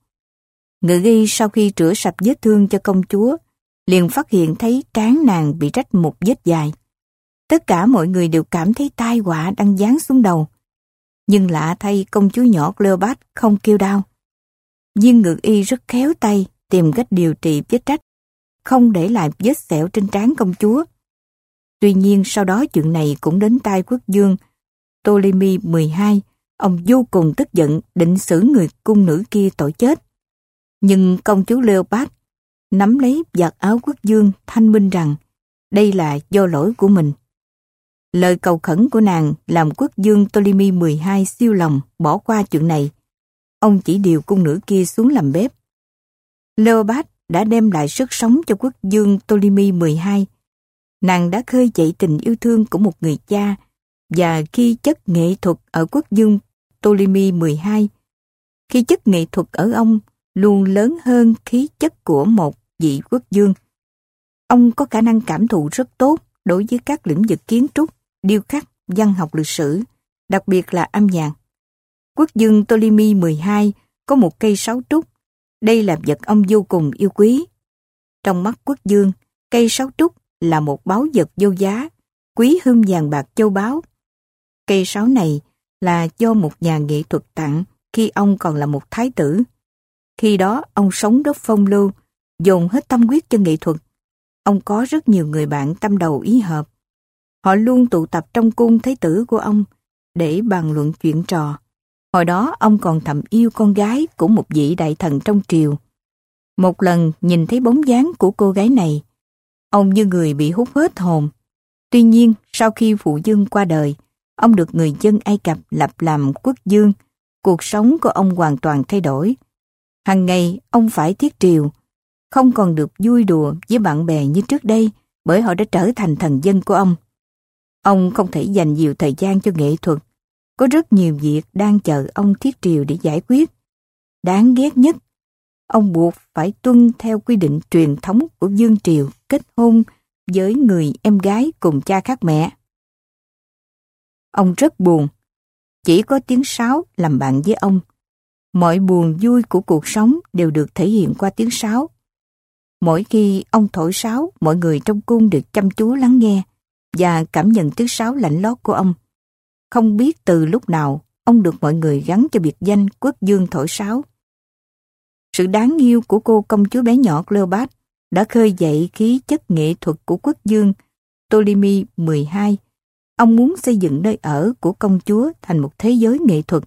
Ngự y sau khi rửa sạch vết thương cho công chúa, liền phát hiện thấy trán nàng bị rách một vết dài. Tất cả mọi người đều cảm thấy tai họa đang giáng xuống đầu. Nhưng lạ thay công chúa nhỏ Cleopat không kêu đau. Viên ngự y rất khéo tay tìm cách điều trị vết rách, không để lại vết sẹo trên trán công chúa. Tuy nhiên sau đó chuyện này cũng đến tai quốc dương Ptolemy 12, ông vô cùng tức giận định xử người cung nữ kia tội chết. Nhưng công chúa Leopold nắm lấy giặt áo quốc dương thanh minh rằng đây là do lỗi của mình. Lời cầu khẩn của nàng làm quốc dương Ptolemy 12 siêu lòng bỏ qua chuyện này. Ông chỉ điều cung nữ kia xuống làm bếp. Leopold đã đem lại sức sống cho quốc dương Ptolemy 12. Nàng đã khơi dậy tình yêu thương của một người cha và khi chất nghệ thuật ở quốc dương Ptolemy 12, khi chất nghệ thuật ở ông luôn lớn hơn khí chất của một vị quốc dương. Ông có khả năng cảm thụ rất tốt đối với các lĩnh vực kiến trúc, điêu khắc, văn học lịch sử, đặc biệt là âm nhạc. Quốc dương Ptolemy 12 có một cây sáo trúc. Đây là vật ông vô cùng yêu quý. Trong mắt quốc dương, cây sáo trúc là một báu vật vô giá, quý hơn vàng bạc châu báu. Cây sáo này là do một nhà nghệ thuật tặng khi ông còn là một thái tử. Khi đó ông sống rất phong lưu, dồn hết tâm huyết cho nghệ thuật. Ông có rất nhiều người bạn tâm đầu ý hợp. Họ luôn tụ tập trong cung thái tử của ông để bàn luận chuyện trò. Hồi đó ông còn thầm yêu con gái của một vị đại thần trong triều. Một lần nhìn thấy bóng dáng của cô gái này, ông như người bị hút hết hồn. Tuy nhiên, sau khi phụ dương qua đời, ông được người dân Ai Cập lập làm quốc dương, cuộc sống của ông hoàn toàn thay đổi. Hằng ngày ông phải thiết triều, không còn được vui đùa với bạn bè như trước đây bởi họ đã trở thành thần dân của ông. Ông không thể dành nhiều thời gian cho nghệ thuật. Có rất nhiều việc đang chờ ông thiết triều để giải quyết. Đáng ghét nhất ông buộc phải tuân theo quy định truyền thống của Dương Triều kết hôn với người em gái cùng cha khác mẹ. Ông rất buồn. Chỉ có tiếng sáo làm bạn với ông. Mọi buồn vui của cuộc sống đều được thể hiện qua tiếng sáo. Mỗi khi ông thổi sáo, mọi người trong cung được chăm chú lắng nghe và cảm nhận tiếng sáo lạnh lót của ông. Không biết từ lúc nào ông được mọi người gắn cho biệt danh quốc dương thổi sáo. Sự đáng yêu của cô công chúa bé nhỏ Cleopat đã khơi dậy khí chất nghệ thuật của quốc dương Ptolemy 12. Ông muốn xây dựng nơi ở của công chúa thành một thế giới nghệ thuật.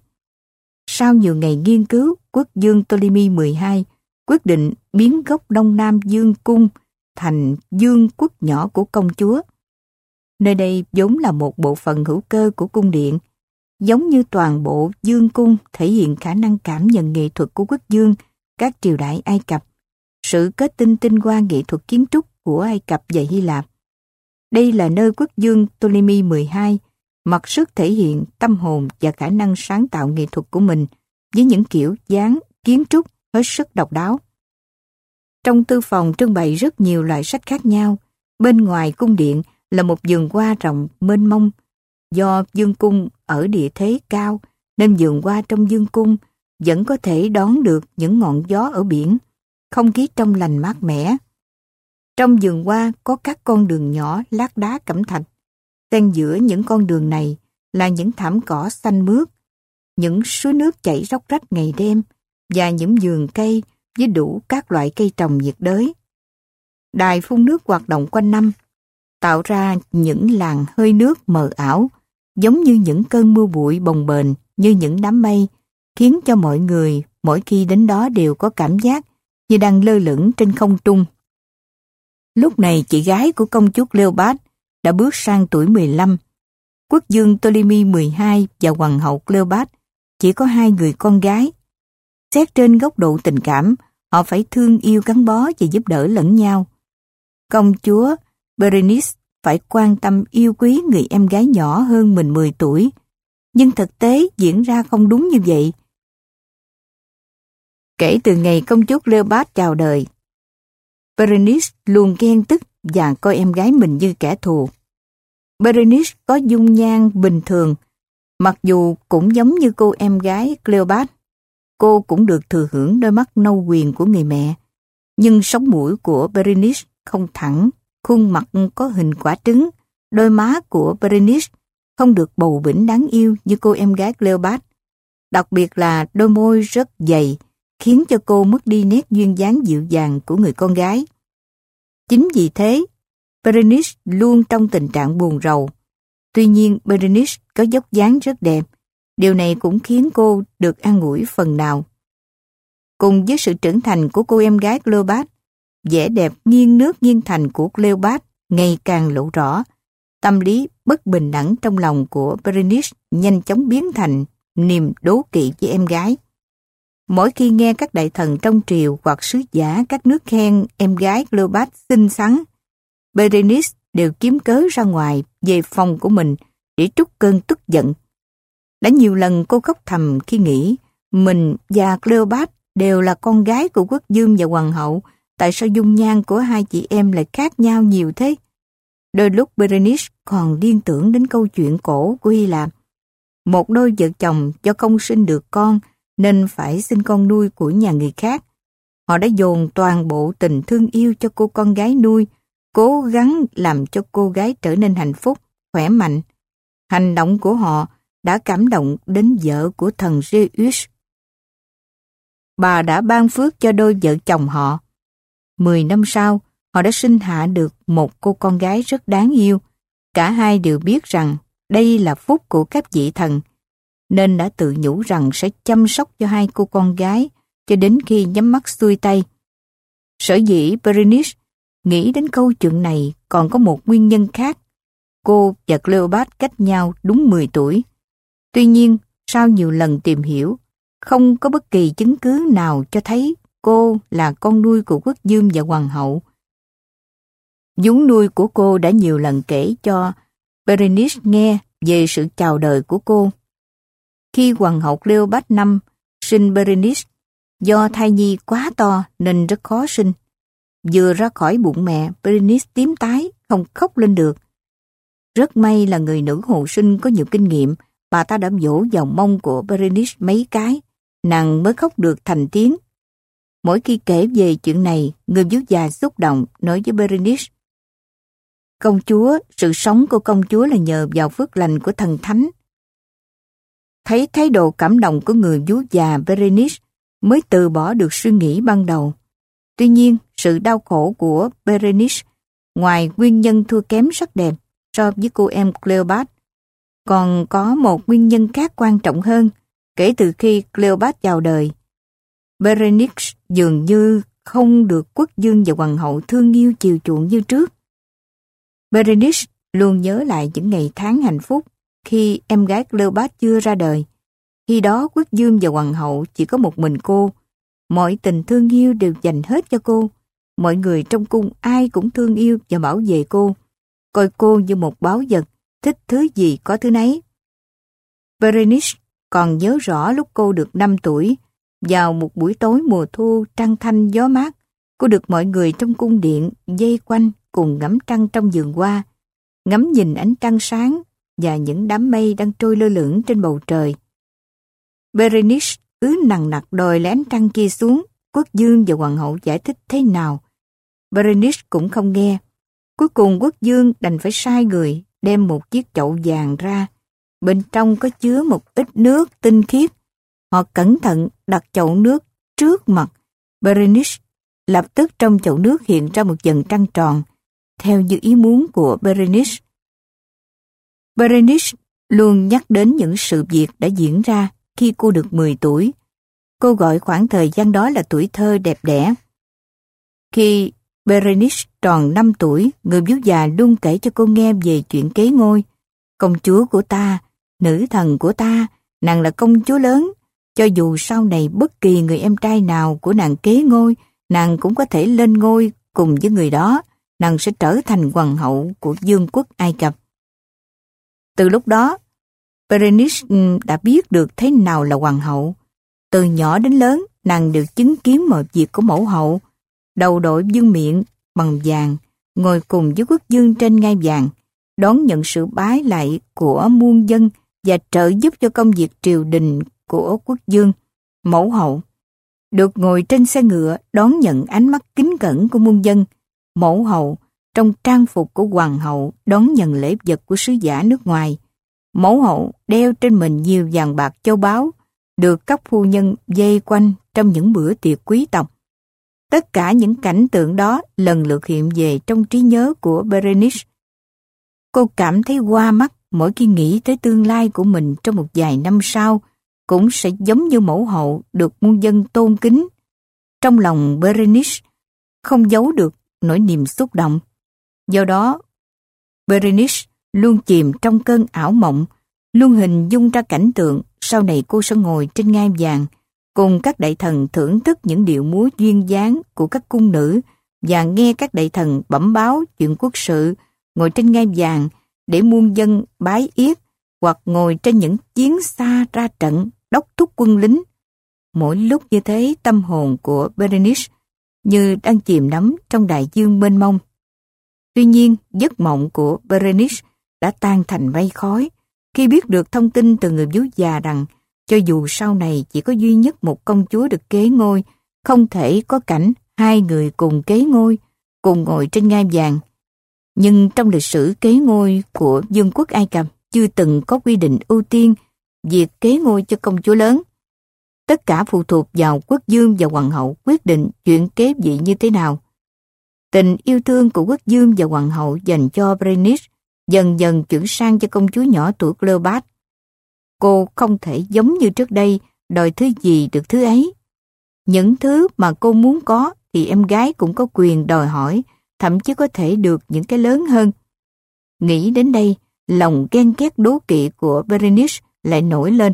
Sau nhiều ngày nghiên cứu, quốc dương Ptolemy 12 quyết định biến gốc Đông Nam Dương Cung thành dương quốc nhỏ của công chúa. Nơi đây vốn là một bộ phận hữu cơ của cung điện, giống như toàn bộ dương cung thể hiện khả năng cảm nhận nghệ thuật của quốc dương các triều đại Ai Cập, sự kết tinh tinh hoa nghệ thuật kiến trúc của Ai Cập và Hy Lạp. Đây là nơi quốc dương Ptolemy 12 mặc sức thể hiện tâm hồn và khả năng sáng tạo nghệ thuật của mình với những kiểu dáng, kiến trúc hết sức độc đáo. Trong tư phòng trưng bày rất nhiều loại sách khác nhau. Bên ngoài cung điện là một vườn hoa rộng mênh mông. Do dương cung ở địa thế cao, nên vườn hoa trong dương cung vẫn có thể đón được những ngọn gió ở biển, không khí trong lành mát mẻ. Trong vườn hoa có các con đường nhỏ lát đá cẩm thạch. Xen giữa những con đường này là những thảm cỏ xanh mướt, những suối nước chảy róc rách ngày đêm và những vườn cây với đủ các loại cây trồng nhiệt đới. Đài phun nước hoạt động quanh năm, tạo ra những làn hơi nước mờ ảo, giống như những cơn mưa bụi bồng bềnh như những đám mây khiến cho mọi người mỗi khi đến đó đều có cảm giác như đang lơ lửng trên không trung. Lúc này chị gái của công chúa Cleopat đã bước sang tuổi 15. Quốc dương Ptolemy 12 và hoàng hậu Cleopat chỉ có hai người con gái. Xét trên góc độ tình cảm, họ phải thương yêu gắn bó và giúp đỡ lẫn nhau. Công chúa Berenice phải quan tâm yêu quý người em gái nhỏ hơn mình 10 tuổi. Nhưng thực tế diễn ra không đúng như vậy. Kể từ ngày công chúa Cleopat chào đời, Berenice luôn ghen tức và coi em gái mình như kẻ thù. Berenice có dung nhan bình thường, mặc dù cũng giống như cô em gái Cleopat. Cô cũng được thừa hưởng đôi mắt nâu quyền của người mẹ. Nhưng sống mũi của Berenice không thẳng, khuôn mặt có hình quả trứng, đôi má của Berenice không được bầu bỉnh đáng yêu như cô em gái Cleopat. Đặc biệt là đôi môi rất dày, khiến cho cô mất đi nét duyên dáng dịu dàng của người con gái. Chính vì thế, Berenice luôn trong tình trạng buồn rầu. Tuy nhiên, Berenice có dốc dáng rất đẹp. Điều này cũng khiến cô được an ủi phần nào. Cùng với sự trưởng thành của cô em gái Cleopat, vẻ đẹp nghiêng nước nghiêng thành của Cleopat ngày càng lộ rõ. Tâm lý bất bình đẳng trong lòng của Berenice nhanh chóng biến thành niềm đố kỵ với em gái. Mỗi khi nghe các đại thần trong triều hoặc sứ giả các nước khen em gái Cleopat xinh xắn, Berenice đều kiếm cớ ra ngoài về phòng của mình để trút cơn tức giận. Đã nhiều lần cô khóc thầm khi nghĩ mình và Cleopat đều là con gái của quốc dương và hoàng hậu, tại sao dung nhan của hai chị em lại khác nhau nhiều thế? Đôi lúc Berenice còn liên tưởng đến câu chuyện cổ của Hy Lạp. Một đôi vợ chồng do không sinh được con nên phải xin con nuôi của nhà người khác. Họ đã dồn toàn bộ tình thương yêu cho cô con gái nuôi, cố gắng làm cho cô gái trở nên hạnh phúc, khỏe mạnh. Hành động của họ đã cảm động đến vợ của thần Zeus. Bà đã ban phước cho đôi vợ chồng họ. Mười năm sau, họ đã sinh hạ được một cô con gái rất đáng yêu. Cả hai đều biết rằng đây là phúc của các vị thần nên đã tự nhủ rằng sẽ chăm sóc cho hai cô con gái cho đến khi nhắm mắt xuôi tay. Sở dĩ Berenice nghĩ đến câu chuyện này còn có một nguyên nhân khác. Cô và Cleopat cách nhau đúng 10 tuổi. Tuy nhiên, sau nhiều lần tìm hiểu, không có bất kỳ chứng cứ nào cho thấy cô là con nuôi của quốc dương và hoàng hậu. Dũng nuôi của cô đã nhiều lần kể cho Berenice nghe về sự chào đời của cô. Khi hoàng hậu Cleopatra năm sinh Berenice, Do thai nhi quá to nên rất khó sinh. Vừa ra khỏi bụng mẹ, Berenice tím tái, không khóc lên được. Rất may là người nữ hộ sinh có nhiều kinh nghiệm, bà ta đã vỗ vào mông của Berenice mấy cái, nàng mới khóc được thành tiếng. Mỗi khi kể về chuyện này, người vú già xúc động nói với Berenice. Công chúa, sự sống của công chúa là nhờ vào phước lành của thần thánh. Thấy thái độ cảm động của người vú già Berenice mới từ bỏ được suy nghĩ ban đầu. Tuy nhiên, sự đau khổ của Berenice, ngoài nguyên nhân thua kém sắc đẹp so với cô em Cleopat, còn có một nguyên nhân khác quan trọng hơn. Kể từ khi Cleopat chào đời, Berenice dường như không được quốc dương và hoàng hậu thương yêu chiều chuộng như trước. Berenice luôn nhớ lại những ngày tháng hạnh phúc khi em gái Cleopat chưa ra đời. Khi đó quốc dương và hoàng hậu chỉ có một mình cô. Mọi tình thương yêu đều dành hết cho cô. Mọi người trong cung ai cũng thương yêu và bảo vệ cô. Coi cô như một báo vật, thích thứ gì có thứ nấy. Berenice còn nhớ rõ lúc cô được 5 tuổi, vào một buổi tối mùa thu trăng thanh gió mát, cô được mọi người trong cung điện dây quanh cùng ngắm trăng trong vườn hoa, ngắm nhìn ánh trăng sáng và những đám mây đang trôi lơ lửng trên bầu trời. Berenice cứ nặng nặc đòi lén trăng kia xuống, quốc dương và hoàng hậu giải thích thế nào. Berenice cũng không nghe. Cuối cùng quốc dương đành phải sai người đem một chiếc chậu vàng ra. Bên trong có chứa một ít nước tinh khiết. Họ cẩn thận đặt chậu nước trước mặt. Berenice lập tức trong chậu nước hiện ra một dần trăng tròn, theo như ý muốn của Berenice. Berenice luôn nhắc đến những sự việc đã diễn ra khi cô được 10 tuổi. Cô gọi khoảng thời gian đó là tuổi thơ đẹp đẽ. Khi Berenice tròn 5 tuổi, người biếu già luôn kể cho cô nghe về chuyện kế ngôi. Công chúa của ta, nữ thần của ta, nàng là công chúa lớn. Cho dù sau này bất kỳ người em trai nào của nàng kế ngôi, nàng cũng có thể lên ngôi cùng với người đó. Nàng sẽ trở thành hoàng hậu của dương quốc Ai Cập. Từ lúc đó, Berenice ừ, đã biết được thế nào là hoàng hậu. Từ nhỏ đến lớn, nàng được chứng kiến mọi việc của mẫu hậu. Đầu đội dương miệng bằng vàng, ngồi cùng với quốc dương trên ngai vàng, đón nhận sự bái lại của muôn dân và trợ giúp cho công việc triều đình của quốc dương, mẫu hậu. Được ngồi trên xe ngựa đón nhận ánh mắt kính cẩn của muôn dân, mẫu hậu trong trang phục của hoàng hậu đón nhận lễ vật của sứ giả nước ngoài Mẫu hậu đeo trên mình nhiều vàng bạc châu báu, được các phu nhân dây quanh trong những bữa tiệc quý tộc. Tất cả những cảnh tượng đó lần lượt hiện về trong trí nhớ của Berenice. Cô cảm thấy qua mắt mỗi khi nghĩ tới tương lai của mình trong một vài năm sau, cũng sẽ giống như mẫu hậu được muôn dân tôn kính. Trong lòng Berenice không giấu được nỗi niềm xúc động. Do đó, Berenice luôn chìm trong cơn ảo mộng, luôn hình dung ra cảnh tượng sau này cô sẽ ngồi trên ngai vàng cùng các đại thần thưởng thức những điệu múa duyên dáng của các cung nữ và nghe các đại thần bẩm báo chuyện quốc sự ngồi trên ngai vàng để muôn dân bái yết hoặc ngồi trên những chiến xa ra trận đốc thúc quân lính. Mỗi lúc như thế tâm hồn của Berenice như đang chìm đắm trong đại dương mênh mông. Tuy nhiên, giấc mộng của Berenice đã tan thành mây khói khi biết được thông tin từ người vú già rằng cho dù sau này chỉ có duy nhất một công chúa được kế ngôi, không thể có cảnh hai người cùng kế ngôi, cùng ngồi trên ngai vàng. Nhưng trong lịch sử kế ngôi của Dương quốc Ai Cập chưa từng có quy định ưu tiên việc kế ngôi cho công chúa lớn. Tất cả phụ thuộc vào quốc dương và hoàng hậu quyết định chuyện kế vị như thế nào. Tình yêu thương của quốc dương và hoàng hậu dành cho Berenice dần dần chuyển sang cho công chúa nhỏ tuổi Cleopat. Cô không thể giống như trước đây đòi thứ gì được thứ ấy. Những thứ mà cô muốn có thì em gái cũng có quyền đòi hỏi, thậm chí có thể được những cái lớn hơn. Nghĩ đến đây, lòng ghen ghét đố kỵ của Berenice lại nổi lên,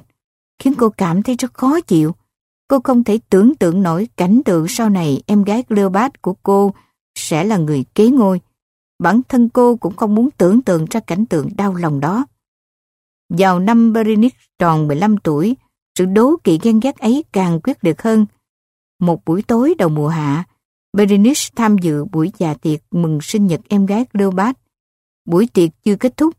khiến cô cảm thấy rất khó chịu. Cô không thể tưởng tượng nổi cảnh tượng sau này em gái Cleopat của cô sẽ là người kế ngôi. Bản thân cô cũng không muốn tưởng tượng ra cảnh tượng đau lòng đó. Vào năm Berenice tròn 15 tuổi, sự đố kỵ ghen ghét ấy càng quyết liệt hơn. một buổi tối đầu mùa hạ, Berenice tham dự buổi dạ tiệc mừng sinh nhật em gái Cleopat. Buổi tiệc chưa kết thúc,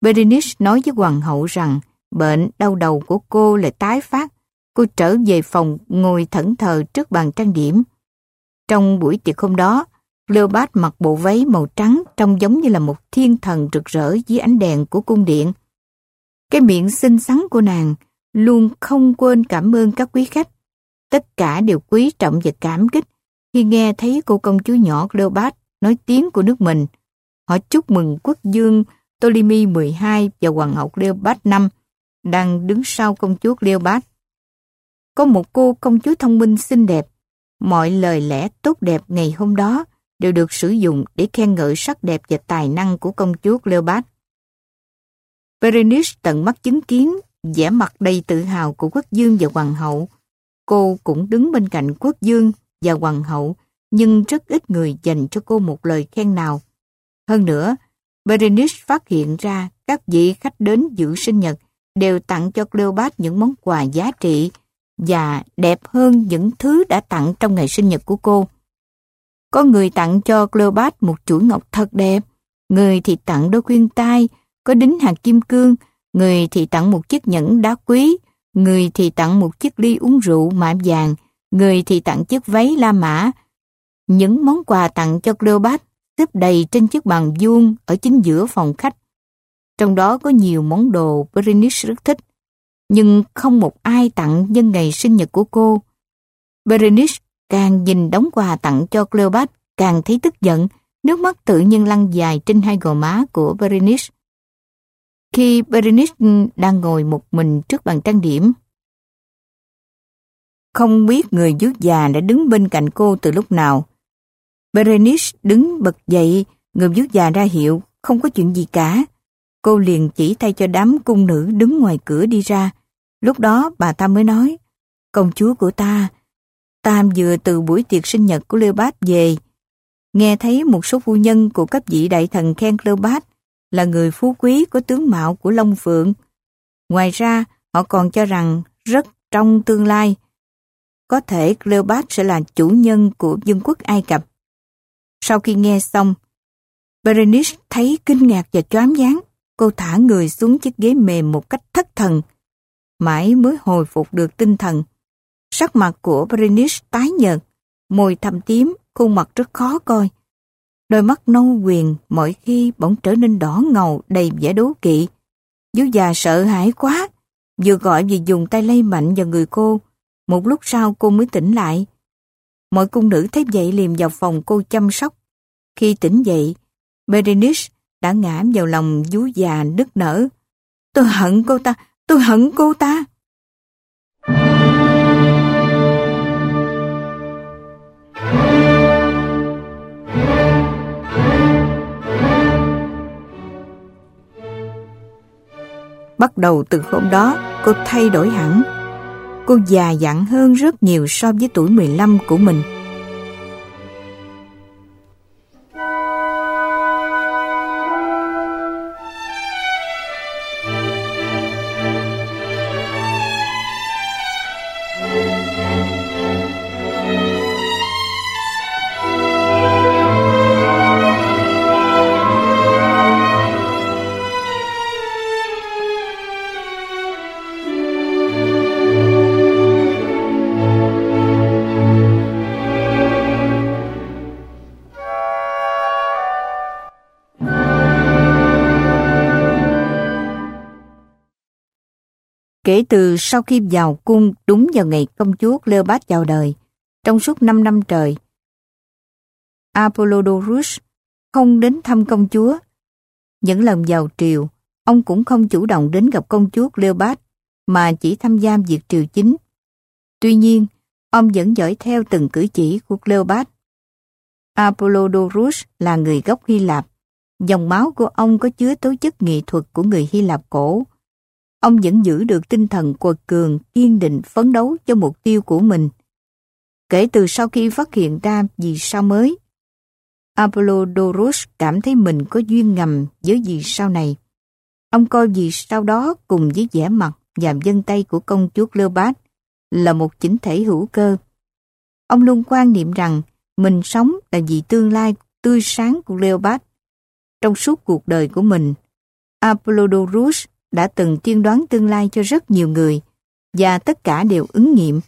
Berenice nói với hoàng hậu rằng bệnh đau đầu của cô lại tái phát. Cô trở về phòng ngồi thẫn thờ trước bàn trang điểm. Trong buổi tiệc hôm đó, Cleopat mặc bộ váy màu trắng trông giống như là một thiên thần rực rỡ dưới ánh đèn của cung điện. Cái miệng xinh xắn của nàng luôn không quên cảm ơn các quý khách. Tất cả đều quý trọng và cảm kích khi nghe thấy cô công chúa nhỏ Cleopat nói tiếng của nước mình. Họ chúc mừng quốc dương Ptolemy 12 và hoàng hậu Cleopat năm đang đứng sau công chúa Cleopat. Có một cô công chúa thông minh xinh đẹp. Mọi lời lẽ tốt đẹp ngày hôm đó đều được sử dụng để khen ngợi sắc đẹp và tài năng của công chúa Cleopatra. Berenice tận mắt chứng kiến vẻ mặt đầy tự hào của quốc dương và hoàng hậu. Cô cũng đứng bên cạnh quốc dương và hoàng hậu, nhưng rất ít người dành cho cô một lời khen nào. Hơn nữa, Berenice phát hiện ra các vị khách đến dự sinh nhật đều tặng cho Cleopatra những món quà giá trị và đẹp hơn những thứ đã tặng trong ngày sinh nhật của cô. Có người tặng cho Cleopat một chuỗi ngọc thật đẹp, người thì tặng đôi khuyên tai, có đính hạt kim cương, người thì tặng một chiếc nhẫn đá quý, người thì tặng một chiếc ly uống rượu mạ vàng, người thì tặng chiếc váy La Mã. Những món quà tặng cho Cleopat xếp đầy trên chiếc bàn vuông ở chính giữa phòng khách. Trong đó có nhiều món đồ Berenice rất thích, nhưng không một ai tặng nhân ngày sinh nhật của cô. Berenice càng nhìn đóng quà tặng cho Cleopat càng thấy tức giận, nước mắt tự nhiên lăn dài trên hai gò má của Berenice. Khi Berenice đang ngồi một mình trước bàn trang điểm, không biết người dước già đã đứng bên cạnh cô từ lúc nào. Berenice đứng bật dậy, người dước già ra hiệu, không có chuyện gì cả. Cô liền chỉ tay cho đám cung nữ đứng ngoài cửa đi ra. Lúc đó bà ta mới nói, công chúa của ta, Tam vừa từ buổi tiệc sinh nhật của Cleopat về. Nghe thấy một số phu nhân của các vị đại thần khen Cleopat là người phú quý có tướng mạo của Long Phượng. Ngoài ra, họ còn cho rằng rất trong tương lai, có thể Cleopat sẽ là chủ nhân của vương quốc Ai Cập. Sau khi nghe xong, Berenice thấy kinh ngạc và choáng váng. Cô thả người xuống chiếc ghế mềm một cách thất thần. Mãi mới hồi phục được tinh thần. Sắc mặt của Berenice tái nhợt, môi thâm tím, khuôn mặt rất khó coi. Đôi mắt nâu quyền mỗi khi bỗng trở nên đỏ ngầu đầy vẻ đố kỵ. Dú già sợ hãi quá, vừa gọi vừa dùng tay lay mạnh vào người cô. Một lúc sau cô mới tỉnh lại. Mọi cung nữ thấy vậy liền vào phòng cô chăm sóc. Khi tỉnh dậy, Berenice đã ngã vào lòng vú già nức nở. Tôi hận cô ta, tôi hận cô ta. Bắt đầu từ hôm đó, cô thay đổi hẳn. Cô già dặn hơn rất nhiều so với tuổi 15 của mình. Kể từ sau khi vào cung đúng vào ngày công chúa Cleopat chào đời, trong suốt 5 năm trời, Apollodorus không đến thăm công chúa. Những lần vào triều, ông cũng không chủ động đến gặp công chúa Cleopat mà chỉ tham gia việc triều chính. Tuy nhiên, ông vẫn dõi theo từng cử chỉ của Cleopat. Apollodorus là người gốc Hy Lạp. Dòng máu của ông có chứa tố chất nghệ thuật của người Hy Lạp cổ, ông vẫn giữ được tinh thần quật cường, kiên định phấn đấu cho mục tiêu của mình. Kể từ sau khi phát hiện ra vì sao mới, Apollodorus cảm thấy mình có duyên ngầm với vì sao này. Ông coi vì sau đó cùng với vẻ mặt và dân tay của công chúa Cleopat là một chính thể hữu cơ. Ông luôn quan niệm rằng mình sống là vì tương lai tươi sáng của Cleopat. Trong suốt cuộc đời của mình, Apollodorus đã từng tiên đoán tương lai cho rất nhiều người và tất cả đều ứng nghiệm.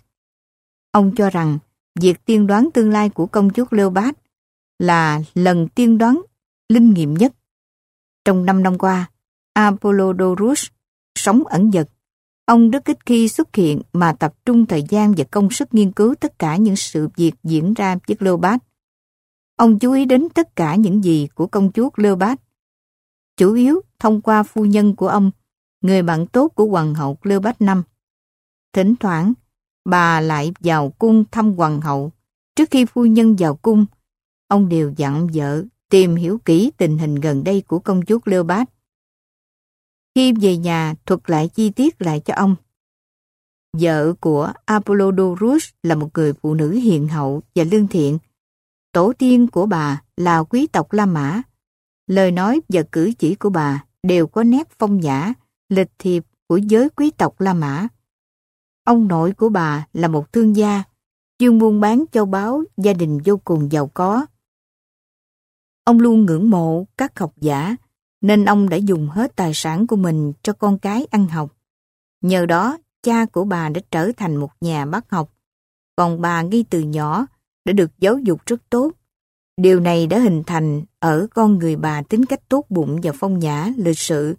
Ông cho rằng việc tiên đoán tương lai của công chúa Leopold là lần tiên đoán linh nghiệm nhất. Trong năm năm qua, Apollodorus sống ẩn dật. Ông rất ít khi xuất hiện mà tập trung thời gian và công sức nghiên cứu tất cả những sự việc diễn ra với Leopold. Ông chú ý đến tất cả những gì của công chúa Leopold. Chủ yếu thông qua phu nhân của ông, người bạn tốt của hoàng hậu Cleopatra năm. Thỉnh thoảng, bà lại vào cung thăm hoàng hậu. Trước khi phu nhân vào cung, ông đều dặn vợ tìm hiểu kỹ tình hình gần đây của công chúa Cleopatra. Khi về nhà thuật lại chi tiết lại cho ông. Vợ của Apollodorus là một người phụ nữ hiền hậu và lương thiện. Tổ tiên của bà là quý tộc La Mã. Lời nói và cử chỉ của bà đều có nét phong nhã, lịch thiệp của giới quý tộc La Mã. Ông nội của bà là một thương gia, chuyên buôn bán châu báu, gia đình vô cùng giàu có. Ông luôn ngưỡng mộ các học giả, nên ông đã dùng hết tài sản của mình cho con cái ăn học. Nhờ đó, cha của bà đã trở thành một nhà bác học, còn bà ngay từ nhỏ đã được giáo dục rất tốt. Điều này đã hình thành ở con người bà tính cách tốt bụng và phong nhã, lịch sự.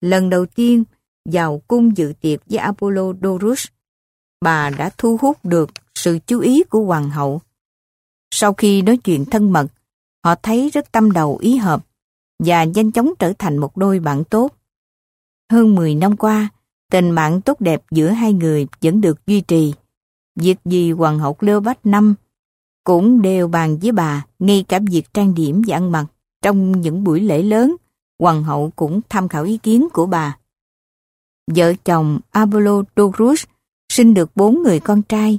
Lần đầu tiên vào cung dự tiệc với Apollo Dorus, bà đã thu hút được sự chú ý của hoàng hậu. Sau khi nói chuyện thân mật, họ thấy rất tâm đầu ý hợp và nhanh chóng trở thành một đôi bạn tốt. Hơn 10 năm qua, tình bạn tốt đẹp giữa hai người vẫn được duy trì. Việc gì Hoàng hậu Cleopatra năm cũng đều bàn với bà, ngay cả việc trang điểm và ăn mặc. Trong những buổi lễ lớn, Hoàng hậu cũng tham khảo ý kiến của bà. Vợ chồng Apollodorus sinh được bốn người con trai,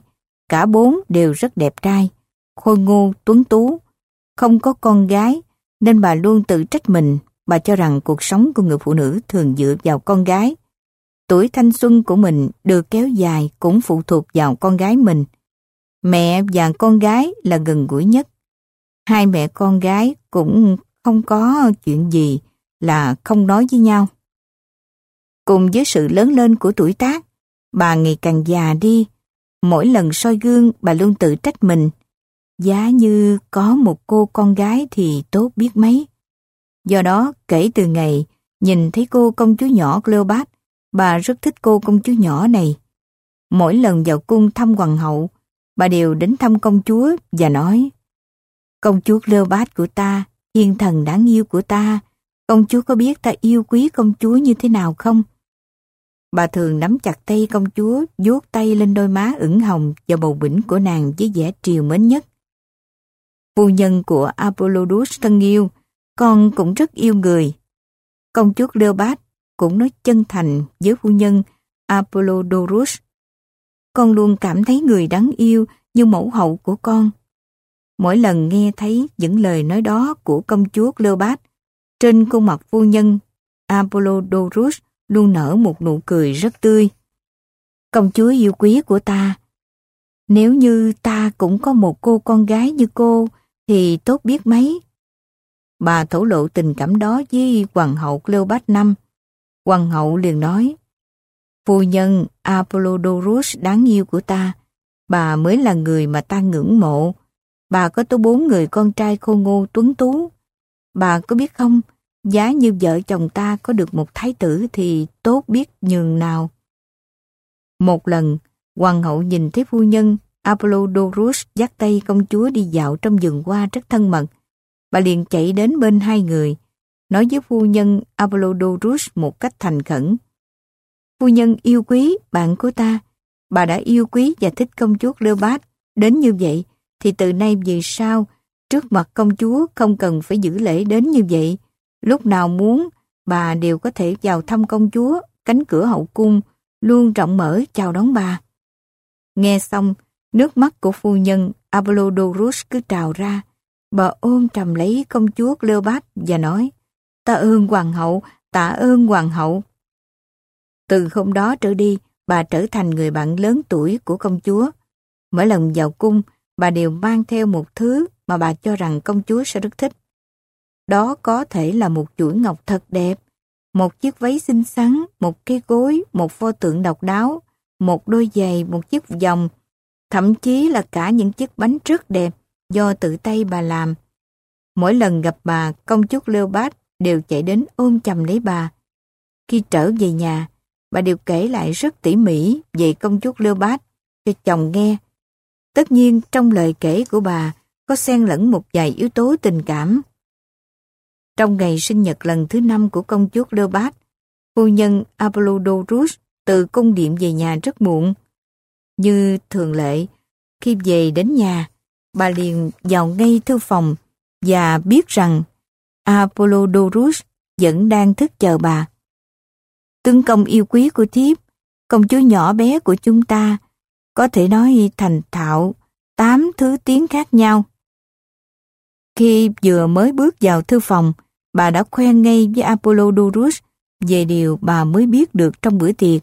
cả bốn đều rất đẹp trai, khôi ngô, tuấn tú. Không có con gái, nên bà luôn tự trách mình. Bà cho rằng cuộc sống của người phụ nữ thường dựa vào con gái. Tuổi thanh xuân của mình được kéo dài cũng phụ thuộc vào con gái mình. Mẹ và con gái là gần gũi nhất. Hai mẹ con gái cũng không có chuyện gì là không nói với nhau. Cùng với sự lớn lên của tuổi tác, bà ngày càng già đi. Mỗi lần soi gương, bà luôn tự trách mình. Giá như có một cô con gái thì tốt biết mấy. Do đó, kể từ ngày nhìn thấy cô công chúa nhỏ Cleopat, bà rất thích cô công chúa nhỏ này. Mỗi lần vào cung thăm hoàng hậu, bà đều đến thăm công chúa và nói Công chúa Cleopat của ta, thiên thần đáng yêu của ta, công chúa có biết ta yêu quý công chúa như thế nào không? Bà thường nắm chặt tay công chúa, vuốt tay lên đôi má ửng hồng và bầu bỉnh của nàng với vẻ triều mến nhất. Phu nhân của Apollodus thân yêu, con cũng rất yêu người. Công chúa Cleopat cũng nói chân thành với phu nhân Apollodorus. Con luôn cảm thấy người đáng yêu như mẫu hậu của con. Mỗi lần nghe thấy những lời nói đó của công chúa Cleopat, trên khuôn mặt phu nhân Apollodorus luôn nở một nụ cười rất tươi. Công chúa yêu quý của ta, nếu như ta cũng có một cô con gái như cô, thì tốt biết mấy. Bà thổ lộ tình cảm đó với Hoàng hậu Cleopat năm. Hoàng hậu liền nói, Phu nhân Apollodorus đáng yêu của ta, bà mới là người mà ta ngưỡng mộ. Bà có tới bốn người con trai khôn ngô tuấn tú. Bà có biết không, giá như vợ chồng ta có được một thái tử thì tốt biết nhường nào. Một lần, hoàng hậu nhìn thấy phu nhân Apollodorus dắt tay công chúa đi dạo trong vườn hoa rất thân mật. Bà liền chạy đến bên hai người, nói với phu nhân Apollodorus một cách thành khẩn. Phu nhân yêu quý bạn của ta, bà đã yêu quý và thích công chúa Cleopat đến như vậy, thì từ nay về sau, trước mặt công chúa không cần phải giữ lễ đến như vậy. Lúc nào muốn, bà đều có thể vào thăm công chúa, cánh cửa hậu cung, luôn rộng mở chào đón bà. Nghe xong, Nước mắt của phu nhân Apollodorus cứ trào ra. Bà ôm trầm lấy công chúa Cleopat và nói Ta ơn hoàng hậu, tạ ơn hoàng hậu. Từ hôm đó trở đi, bà trở thành người bạn lớn tuổi của công chúa. Mỗi lần vào cung, bà đều mang theo một thứ mà bà cho rằng công chúa sẽ rất thích. Đó có thể là một chuỗi ngọc thật đẹp, một chiếc váy xinh xắn, một cái gối, một pho tượng độc đáo, một đôi giày, một chiếc vòng, thậm chí là cả những chiếc bánh rất đẹp do tự tay bà làm. Mỗi lần gặp bà, công chúa Leopard đều chạy đến ôm chầm lấy bà. Khi trở về nhà, bà đều kể lại rất tỉ mỉ về công chúa Leopard cho chồng nghe. Tất nhiên trong lời kể của bà có xen lẫn một vài yếu tố tình cảm. Trong ngày sinh nhật lần thứ năm của công chúa Leopard, phu nhân Apollodorus từ cung điện về nhà rất muộn. Như thường lệ, khi về đến nhà, bà liền vào ngay thư phòng và biết rằng Apollodorus vẫn đang thức chờ bà. Tướng công yêu quý của thiếp, công chúa nhỏ bé của chúng ta, có thể nói thành thạo tám thứ tiếng khác nhau. Khi vừa mới bước vào thư phòng, bà đã khoe ngay với Apollodorus về điều bà mới biết được trong bữa tiệc,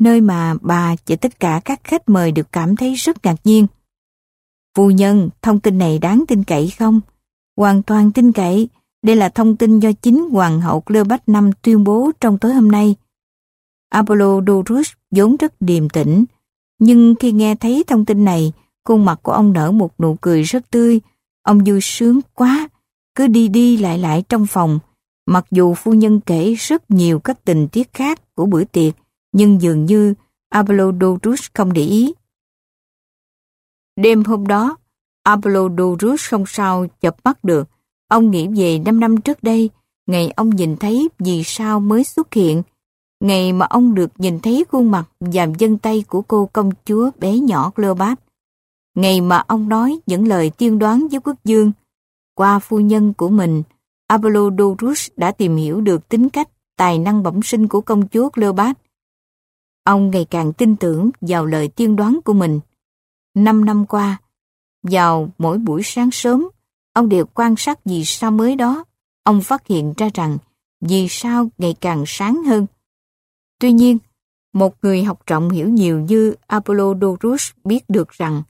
nơi mà bà và tất cả các khách mời được cảm thấy rất ngạc nhiên. Phu nhân, thông tin này đáng tin cậy không? Hoàn toàn tin cậy, đây là thông tin do chính Hoàng hậu Cleopatra năm tuyên bố trong tối hôm nay. Apollodorus vốn rất điềm tĩnh, nhưng khi nghe thấy thông tin này, khuôn mặt của ông nở một nụ cười rất tươi. Ông vui sướng quá, cứ đi đi lại lại trong phòng. Mặc dù phu nhân kể rất nhiều các tình tiết khác của bữa tiệc, nhưng dường như Apollodorus không để ý. Đêm hôm đó, Apollodorus không sao chập mắt được. Ông nghĩ về 5 năm trước đây, ngày ông nhìn thấy vì sao mới xuất hiện, ngày mà ông được nhìn thấy khuôn mặt và chân tay của cô công chúa bé nhỏ Cleopat. Ngày mà ông nói những lời tiên đoán với quốc dương, qua phu nhân của mình, Apollodorus đã tìm hiểu được tính cách, tài năng bẩm sinh của công chúa Cleopat. Ông ngày càng tin tưởng vào lời tiên đoán của mình. Năm năm qua, vào mỗi buổi sáng sớm, ông đều quan sát vì sao mới đó. Ông phát hiện ra rằng vì sao ngày càng sáng hơn. Tuy nhiên, một người học trọng hiểu nhiều như Apollodorus biết được rằng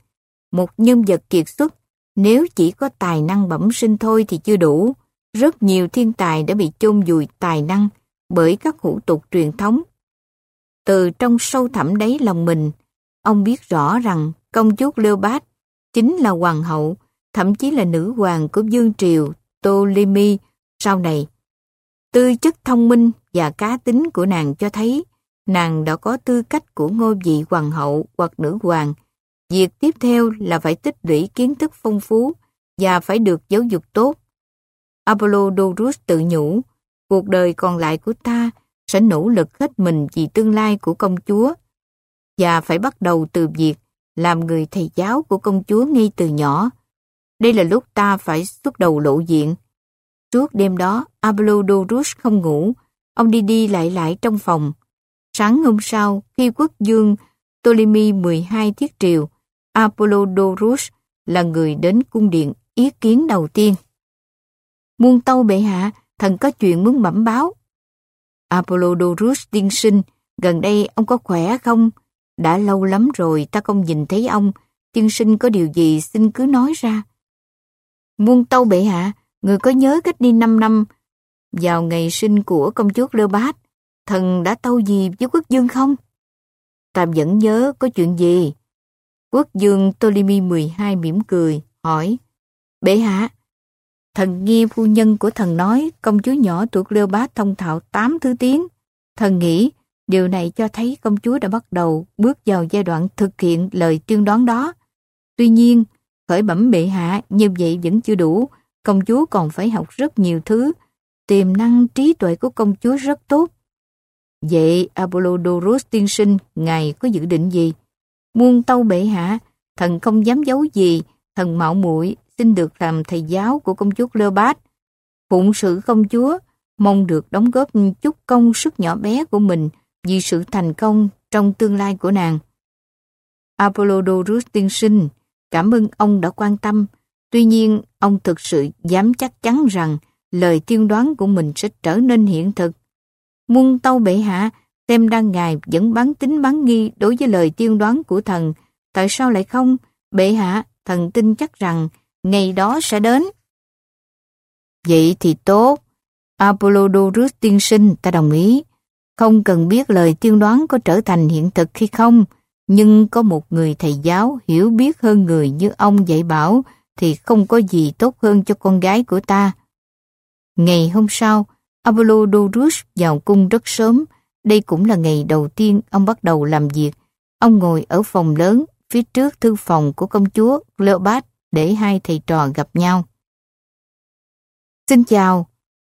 một nhân vật kiệt xuất nếu chỉ có tài năng bẩm sinh thôi thì chưa đủ. Rất nhiều thiên tài đã bị chôn vùi tài năng bởi các hủ tục truyền thống. Từ trong sâu thẳm đáy lòng mình, ông biết rõ rằng công chúa Leopold chính là hoàng hậu, thậm chí là nữ hoàng của vương triều Ptolemy sau này. Tư chất thông minh và cá tính của nàng cho thấy nàng đã có tư cách của ngôi vị hoàng hậu hoặc nữ hoàng. Việc tiếp theo là phải tích lũy kiến thức phong phú và phải được giáo dục tốt. Apollodorus tự nhủ, cuộc đời còn lại của ta sẽ nỗ lực hết mình vì tương lai của công chúa và phải bắt đầu từ việc làm người thầy giáo của công chúa ngay từ nhỏ. Đây là lúc ta phải xuất đầu lộ diện. Suốt đêm đó, Apollodorus không ngủ, ông đi đi lại lại trong phòng. Sáng hôm sau, khi quốc dương Ptolemy 12 thiết triều, Apollodorus là người đến cung điện ý kiến đầu tiên. Muôn tâu bệ hạ, thần có chuyện muốn bẩm báo. Apollodorus tiên sinh, gần đây ông có khỏe không? Đã lâu lắm rồi ta không nhìn thấy ông, tiên sinh có điều gì xin cứ nói ra. Muôn tâu bệ hạ, người có nhớ cách đi 5 năm vào ngày sinh của công chúa Leopold, thần đã tâu gì với quốc dương không? Ta vẫn nhớ có chuyện gì. Quốc dương Ptolemy 12 mỉm cười, hỏi, Bệ hạ, thần nghe phu nhân của thần nói công chúa nhỏ thuộc Leopold thông thạo 8 thứ tiếng. Thần nghĩ điều này cho thấy công chúa đã bắt đầu bước vào giai đoạn thực hiện lời tiên đoán đó. Tuy nhiên, khởi bẩm bệ hạ như vậy vẫn chưa đủ, công chúa còn phải học rất nhiều thứ. Tiềm năng trí tuệ của công chúa rất tốt. Vậy Apollodorus tiên sinh, ngài có dự định gì? Muôn tâu bệ hạ, thần không dám giấu gì, thần mạo muội xin được làm thầy giáo của công chúa Cleopat. Phụng sự công chúa, mong được đóng góp chút công sức nhỏ bé của mình vì sự thành công trong tương lai của nàng. Apollodorus tiên sinh, cảm ơn ông đã quan tâm. Tuy nhiên, ông thực sự dám chắc chắn rằng lời tiên đoán của mình sẽ trở nên hiện thực. Muôn tâu bệ hạ, xem đang ngài vẫn bán tính bán nghi đối với lời tiên đoán của thần. Tại sao lại không? Bệ hạ, thần tin chắc rằng ngày đó sẽ đến. Vậy thì tốt. Apollodorus tiên sinh ta đồng ý. Không cần biết lời tiên đoán có trở thành hiện thực hay không, nhưng có một người thầy giáo hiểu biết hơn người như ông dạy bảo thì không có gì tốt hơn cho con gái của ta. Ngày hôm sau, Apollodorus vào cung rất sớm. Đây cũng là ngày đầu tiên ông bắt đầu làm việc. Ông ngồi ở phòng lớn phía trước thư phòng của công chúa Cleopat để hai thầy trò gặp nhau. Xin chào,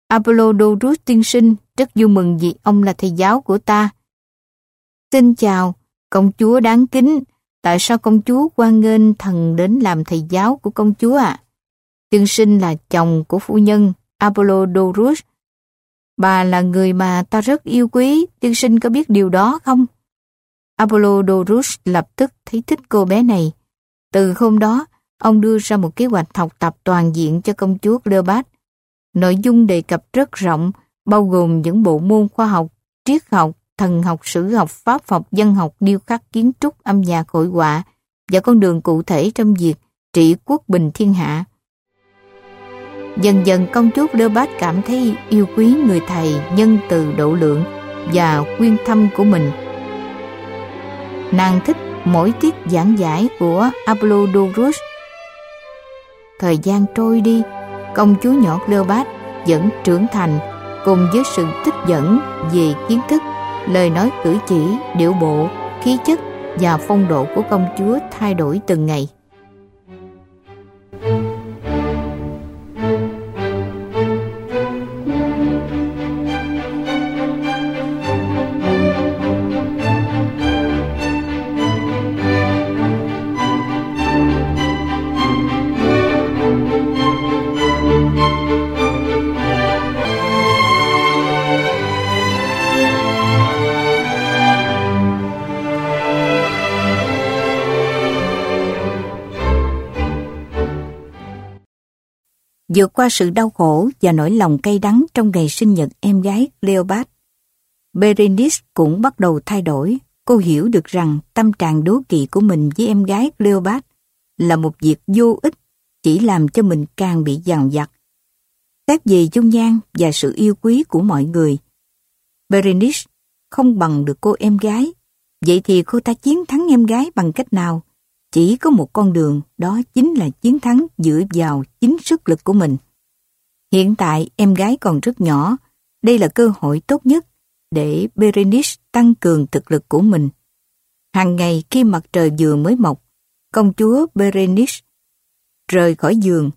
Apollodorus tiên sinh, rất vui mừng vì ông là thầy giáo của ta. Xin chào, công chúa đáng kính, tại sao công chúa quan nghênh thần đến làm thầy giáo của công chúa ạ? À? Tiên sinh là chồng của phu nhân Apollodorus. Bà là người mà ta rất yêu quý, tiên sinh có biết điều đó không? Apollodorus lập tức thấy thích cô bé này. Từ hôm đó, ông đưa ra một kế hoạch học tập toàn diện cho công chúa Cleopat. Nội dung đề cập rất rộng, bao gồm những bộ môn khoa học, triết học, thần học, sử học, pháp học, dân học, điêu khắc, kiến trúc, âm nhạc, hội họa và con đường cụ thể trong việc trị quốc bình thiên hạ. Dần dần công chúa Leopold cảm thấy yêu quý người thầy nhân từ độ lượng và quyên thâm của mình. Nàng thích mỗi tiết giảng giải của Apollodorus. Thời gian trôi đi, công chúa nhỏ Cleopat vẫn trưởng thành cùng với sự tích dẫn về kiến thức, lời nói cử chỉ, điệu bộ, khí chất và phong độ của công chúa thay đổi từng ngày. Vượt qua sự đau khổ và nỗi lòng cay đắng trong ngày sinh nhật em gái Cleopat. Berenice cũng bắt đầu thay đổi. Cô hiểu được rằng tâm trạng đố kỵ của mình với em gái Cleopat là một việc vô ích, chỉ làm cho mình càng bị dằn vặt. Xét về dung nhan và sự yêu quý của mọi người, Berenice không bằng được cô em gái. Vậy thì cô ta chiến thắng em gái bằng cách nào? Chỉ có một con đường, đó chính là chiến thắng dựa vào chính sức lực của mình. Hiện tại em gái còn rất nhỏ, đây là cơ hội tốt nhất để Berenice tăng cường thực lực của mình. Hàng ngày khi mặt trời vừa mới mọc, công chúa Berenice rời khỏi giường,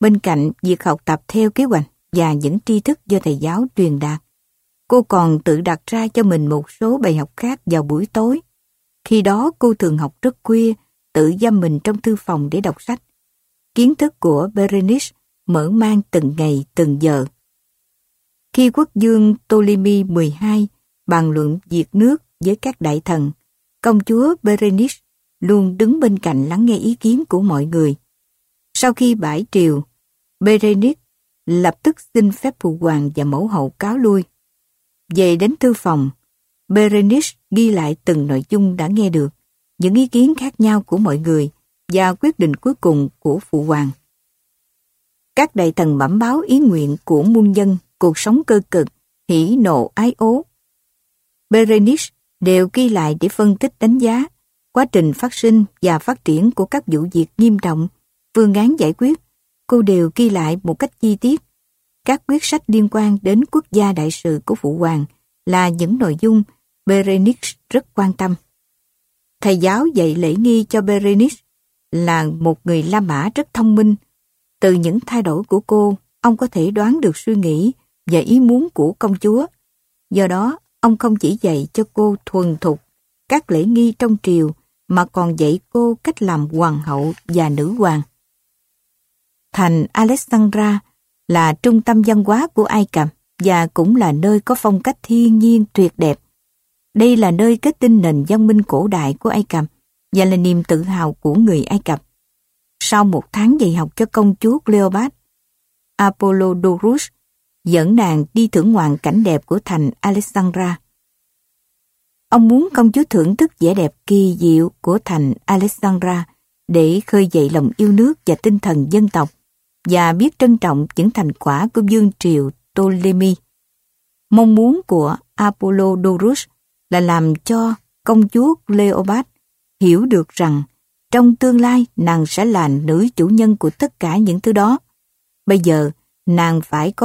bên cạnh việc học tập theo kế hoạch và những tri thức do thầy giáo truyền đạt. Cô còn tự đặt ra cho mình một số bài học khác vào buổi tối. Khi đó cô thường học rất khuya tự giam mình trong thư phòng để đọc sách. Kiến thức của Berenice mở mang từng ngày từng giờ. Khi quốc dương Ptolemy 12 bàn luận diệt nước với các đại thần, công chúa Berenice luôn đứng bên cạnh lắng nghe ý kiến của mọi người. Sau khi bãi triều, Berenice lập tức xin phép phụ hoàng và mẫu hậu cáo lui. Về đến thư phòng, Berenice ghi lại từng nội dung đã nghe được những ý kiến khác nhau của mọi người và quyết định cuối cùng của phụ hoàng. Các đại thần bẩm báo ý nguyện của muôn dân, cuộc sống cơ cực, hỉ nộ ái ố. Berenice đều ghi lại để phân tích đánh giá quá trình phát sinh và phát triển của các vụ việc nghiêm trọng, phương án giải quyết. Cô đều ghi lại một cách chi tiết. Các quyết sách liên quan đến quốc gia đại sự của Phụ Hoàng là những nội dung Berenice rất quan tâm. Thầy giáo dạy lễ nghi cho Berenice là một người La Mã rất thông minh. Từ những thay đổi của cô, ông có thể đoán được suy nghĩ và ý muốn của công chúa. Do đó, ông không chỉ dạy cho cô thuần thục các lễ nghi trong triều, mà còn dạy cô cách làm hoàng hậu và nữ hoàng. Thành Alexandra là trung tâm văn hóa của Ai Cập và cũng là nơi có phong cách thiên nhiên tuyệt đẹp. Đây là nơi kết tinh nền văn minh cổ đại của Ai Cập và là niềm tự hào của người Ai Cập. Sau một tháng dạy học cho công chúa Cleopat, Apollodorus dẫn nàng đi thưởng ngoạn cảnh đẹp của thành Alexandra. Ông muốn công chúa thưởng thức vẻ đẹp kỳ diệu của thành Alexandra để khơi dậy lòng yêu nước và tinh thần dân tộc và biết trân trọng những thành quả của vương triều Ptolemy. Mong muốn của Apollodorus là làm cho công chúa Cleopat hiểu được rằng trong tương lai nàng sẽ là nữ chủ nhân của tất cả những thứ đó. Bây giờ, nàng phải có